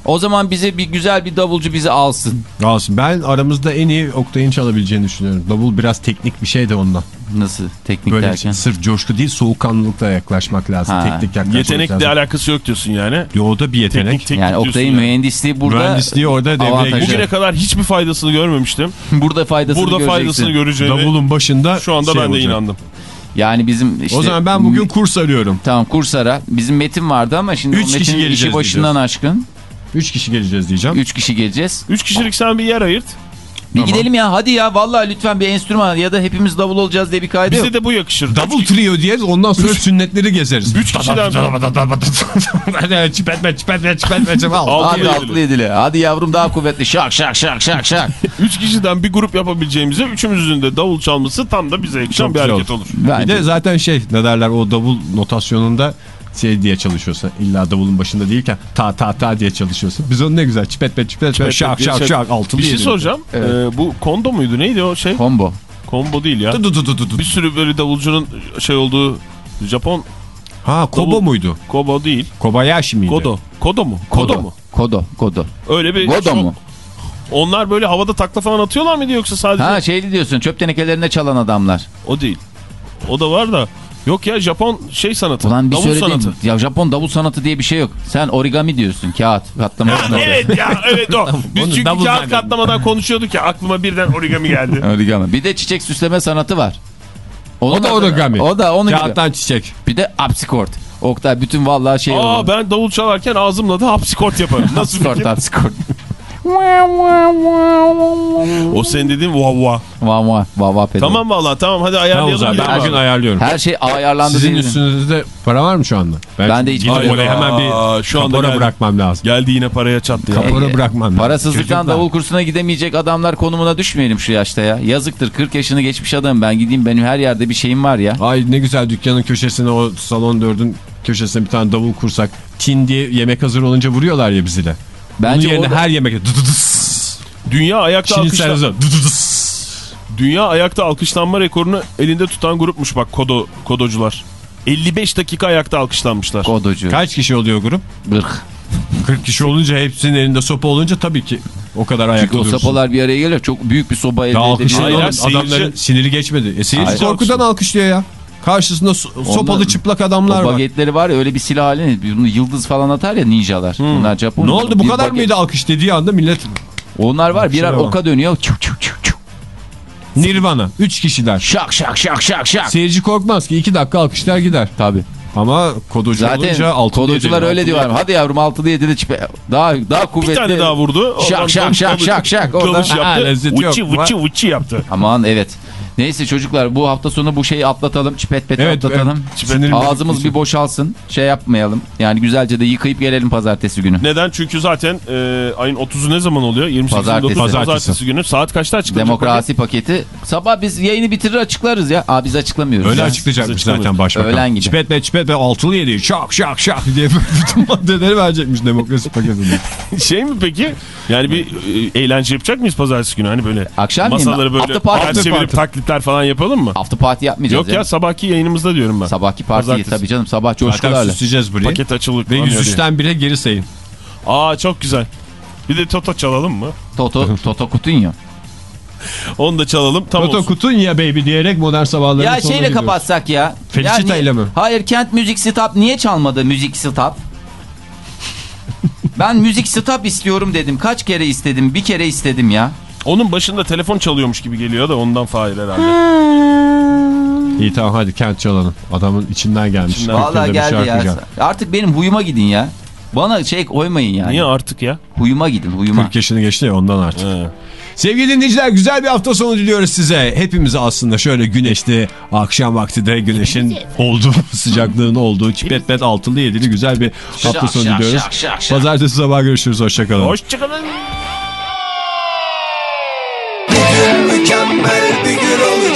O zaman bize bir güzel bir davulcu bizi alsın. Olsun. Ben aramızda en iyi Oktay'ın çalabileceğini düşünüyorum. Davul biraz teknik bir şey de ondan. Nasıl teknik Böyle derken? sırf coşku değil soğukkanlılıkla yaklaşmak lazım. Ha. Teknik yaklaşmak Yetenekle lazım. alakası yok diyorsun yani. Yo, o da bir yetenek. Teknik teknik Yani Oktay'ın yani. mühendisliği burada Mühendisliği orada devreye giriyor. Bugüne kadar hiçbir faydasını görmemiştim. burada faydasını Burada göreceksin. faydasını göreceğimi Davulun başında şu anda şey ben de olacak. inandım. Yani bizim işte... O zaman ben bugün kurs arıyorum. Tamam kursara. Bizim Metin vardı ama şimdi Üç o kişi Metin'in işi başından aşkın. Üç kişi geleceğiz diyeceğim. Üç kişi geleceğiz. Üç kişilik sen bir yer ayırt. Bir gidelim ya hadi ya vallahi lütfen bir enstrüman ya da hepimiz davul olacağız diye bir kaydı yok. Bize de bu yakışır. Davul trio diyeriz ondan sonra sünnetleri gezeriz. Üç kişiden çipetme çipetme çipetme Hadi altlı yedili. Hadi yavrum daha kuvvetli. Şak şak şak şak şak. Üç kişiden bir grup yapabileceğimize üçümüzün de davul çalması tam da bize yakışan bir hareket olur. Bir Bence de zaten şey ne derler o davul notasyonunda şey diye çalışıyorsa illa davulun başında değilken ta ta ta diye çalışıyorsa biz onu ne güzel çipetme çipetme şak diye şak şey- şak altılı Bir şey soracağım. Evet. Ee, bu kondo muydu? Neydi o şey? combo. Kombo değil ya. Du- du- du- du- du- Bir sürü böyle davulcunun şey olduğu Japon Ha Kobo Davul- muydu? Kobo değil. Kobayashi miydi? Kodo. Kodo mu? Kodo, mu? Kodo. Kodo. Öyle bir Godo şu- mu? Onlar böyle havada takla falan atıyorlar mıydı yoksa sadece? Ha şeyli diyorsun çöp tenekelerinde çalan adamlar. O değil. O da var da. Yok ya Japon şey sanatı. Ulan bir davul sanatı. ya Japon davul sanatı diye bir şey yok. Sen origami diyorsun kağıt katlama sanatı. Evet ya evet o. Biz çünkü davul kağıt zannettim. katlamadan konuşuyorduk ya aklıma birden origami geldi. Origami. Bir de çiçek süsleme sanatı var. Onun O da origami. O da onun gibi. Kağıttan çiçek. Bir de apsikort. Oktay bütün vallahi şey Aa oldu. ben davul çalarken ağzımla da hapsikort yaparım. Nasıl Apsikort fikir? O senin dediğin vavva. Vav vav vav vav pedal. Tamam valla tamam hadi ayarlayalım. ben bugün abi. ayarlıyorum. Her şey ayarlandı Sizin değil mi? üstünüzde para var mı şu anda? Ben de hiç gidip para oraya hemen bir Aa, şu anda kapora geldi. bırakmam lazım. Geldi yine paraya çattı ya. Kapora bırakmam lazım. Parasızlıktan davul kursuna gidemeyecek adamlar konumuna düşmeyelim şu yaşta ya. Yazıktır 40 yaşını geçmiş adam ben gideyim benim her yerde bir şeyim var ya. Ay ne güzel dükkanın köşesine o salon dördün köşesine bir tane davul kursak. Tin diye yemek hazır olunca vuruyorlar ya bizi de. Bunun Bence yerine orada- her yemek dıdıdıs. Dünya ayakta Şirin alkışlan... servis dıdıdıs. Dünya ayakta alkışlanma rekorunu elinde tutan grupmuş bak kodo kodocular. 55 dakika ayakta alkışlanmışlar. Kodocu. Kaç kişi oluyor grup? Gırk. 40 kişi olunca hepsinin elinde sopa olunca tabii ki o kadar ayakta Çünkü o durursun. sopalar bir araya gelir çok büyük bir soba elde adam- adamların seyirci- siniri geçmedi. E, seyirci Hayır. korkudan alkışlıyor ya. Karşısında so- sopalı Onlar- çıplak adamlar O var. bagetleri var ya öyle bir silah haline bunu yıldız falan atar ya ninjalar. Bunlar Japon. Ne oldu bu Bir kadar baget- mıydı alkış dediği anda millet Onlar var birer oka dönüyor. Çuk çuk çuk çuk. Nirvana. 3 kişiler. Şak şak şak şak şak. Seyirci korkmaz ki 2 dakika alkışlar gider. Tabii. Ama koducu Zaten olunca altılı kodocular yedili. öyle diyorlar. Hadi yavrum 6'da 7'de çipe. Daha daha kuvvetli. Bir tane daha vurdu. Şak, Ondan şak, şak, şak, şak. Orada- Kalış Ha, yaptı. Vıçı vıçı vıçı yaptı. Aman evet. Neyse çocuklar bu hafta sonu bu şeyi atlatalım. Çipet pet Evet, atlatalım. evet. Ağzımız bir boşalsın. Şey yapmayalım. Yani güzelce de yıkayıp gelelim pazartesi günü. Neden? Çünkü zaten e, ayın 30'u ne zaman oluyor? 28 Pazartesi. pazartesi. Pazartesi. günü. Saat kaçta açıklanacak? Demokrasi paketi. Sabah biz yayını bitirir açıklarız ya. Aa biz açıklamıyoruz. Öyle ya. açıklayacakmış zaten başbakan. Öğlen gibi. Çipet çipet ve altılı yedi şak şak şak diye bütün maddeleri verecekmiş demokrasi paketinde. Şey mi peki? Yani bir e, eğlence yapacak mıyız pazartesi günü? Hani böyle Akşam yemeği mi? masaları böyle After party. çevirip After taklitler falan yapalım mı? After party yapmayacağız Yok ya sabahki yayınımızda diyorum ben. Sabahki partiyi tabii canım sabah Zaten coşkularla. süsleyeceğiz burayı. Paket açılıp Ve falan diyor. 103'ten bire geri sayın. Aa çok güzel. Bir de Toto çalalım mı? Toto, Toto Kutunyo. Onu da çalalım. Tam Toto olsun. Kutunya baby diyerek modern sabahların Ya şeyle gidiyoruz. kapatsak ya. Felicita Ya ile mi? Hayır Kent Müzik Stop niye çalmadı Müzik Stop? ben Müzik Stop istiyorum dedim. Kaç kere istedim? Bir kere istedim ya. Onun başında telefon çalıyormuş gibi geliyor da ondan Fahir herhalde. İyi tamam hadi kent çalalım. Adamın içinden gelmiş. İçinden. Vallahi geldi şarkı ya. Artık benim huyuma gidin ya. Bana şey koymayın yani. Niye artık ya? Huyuma gidin huyuma. 40 yaşını geçti ya ondan artık. He. Sevgili dinleyiciler güzel bir hafta sonu diliyoruz size. Hepimize aslında şöyle güneşli akşam vakti de güneşin olduğu sıcaklığın olduğu çipet pet altılı yedili güzel bir hafta sonu diliyoruz. Pazartesi sabah görüşürüz hoşçakalın. Hoşçakalın.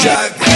Mükemmel bir gün olacak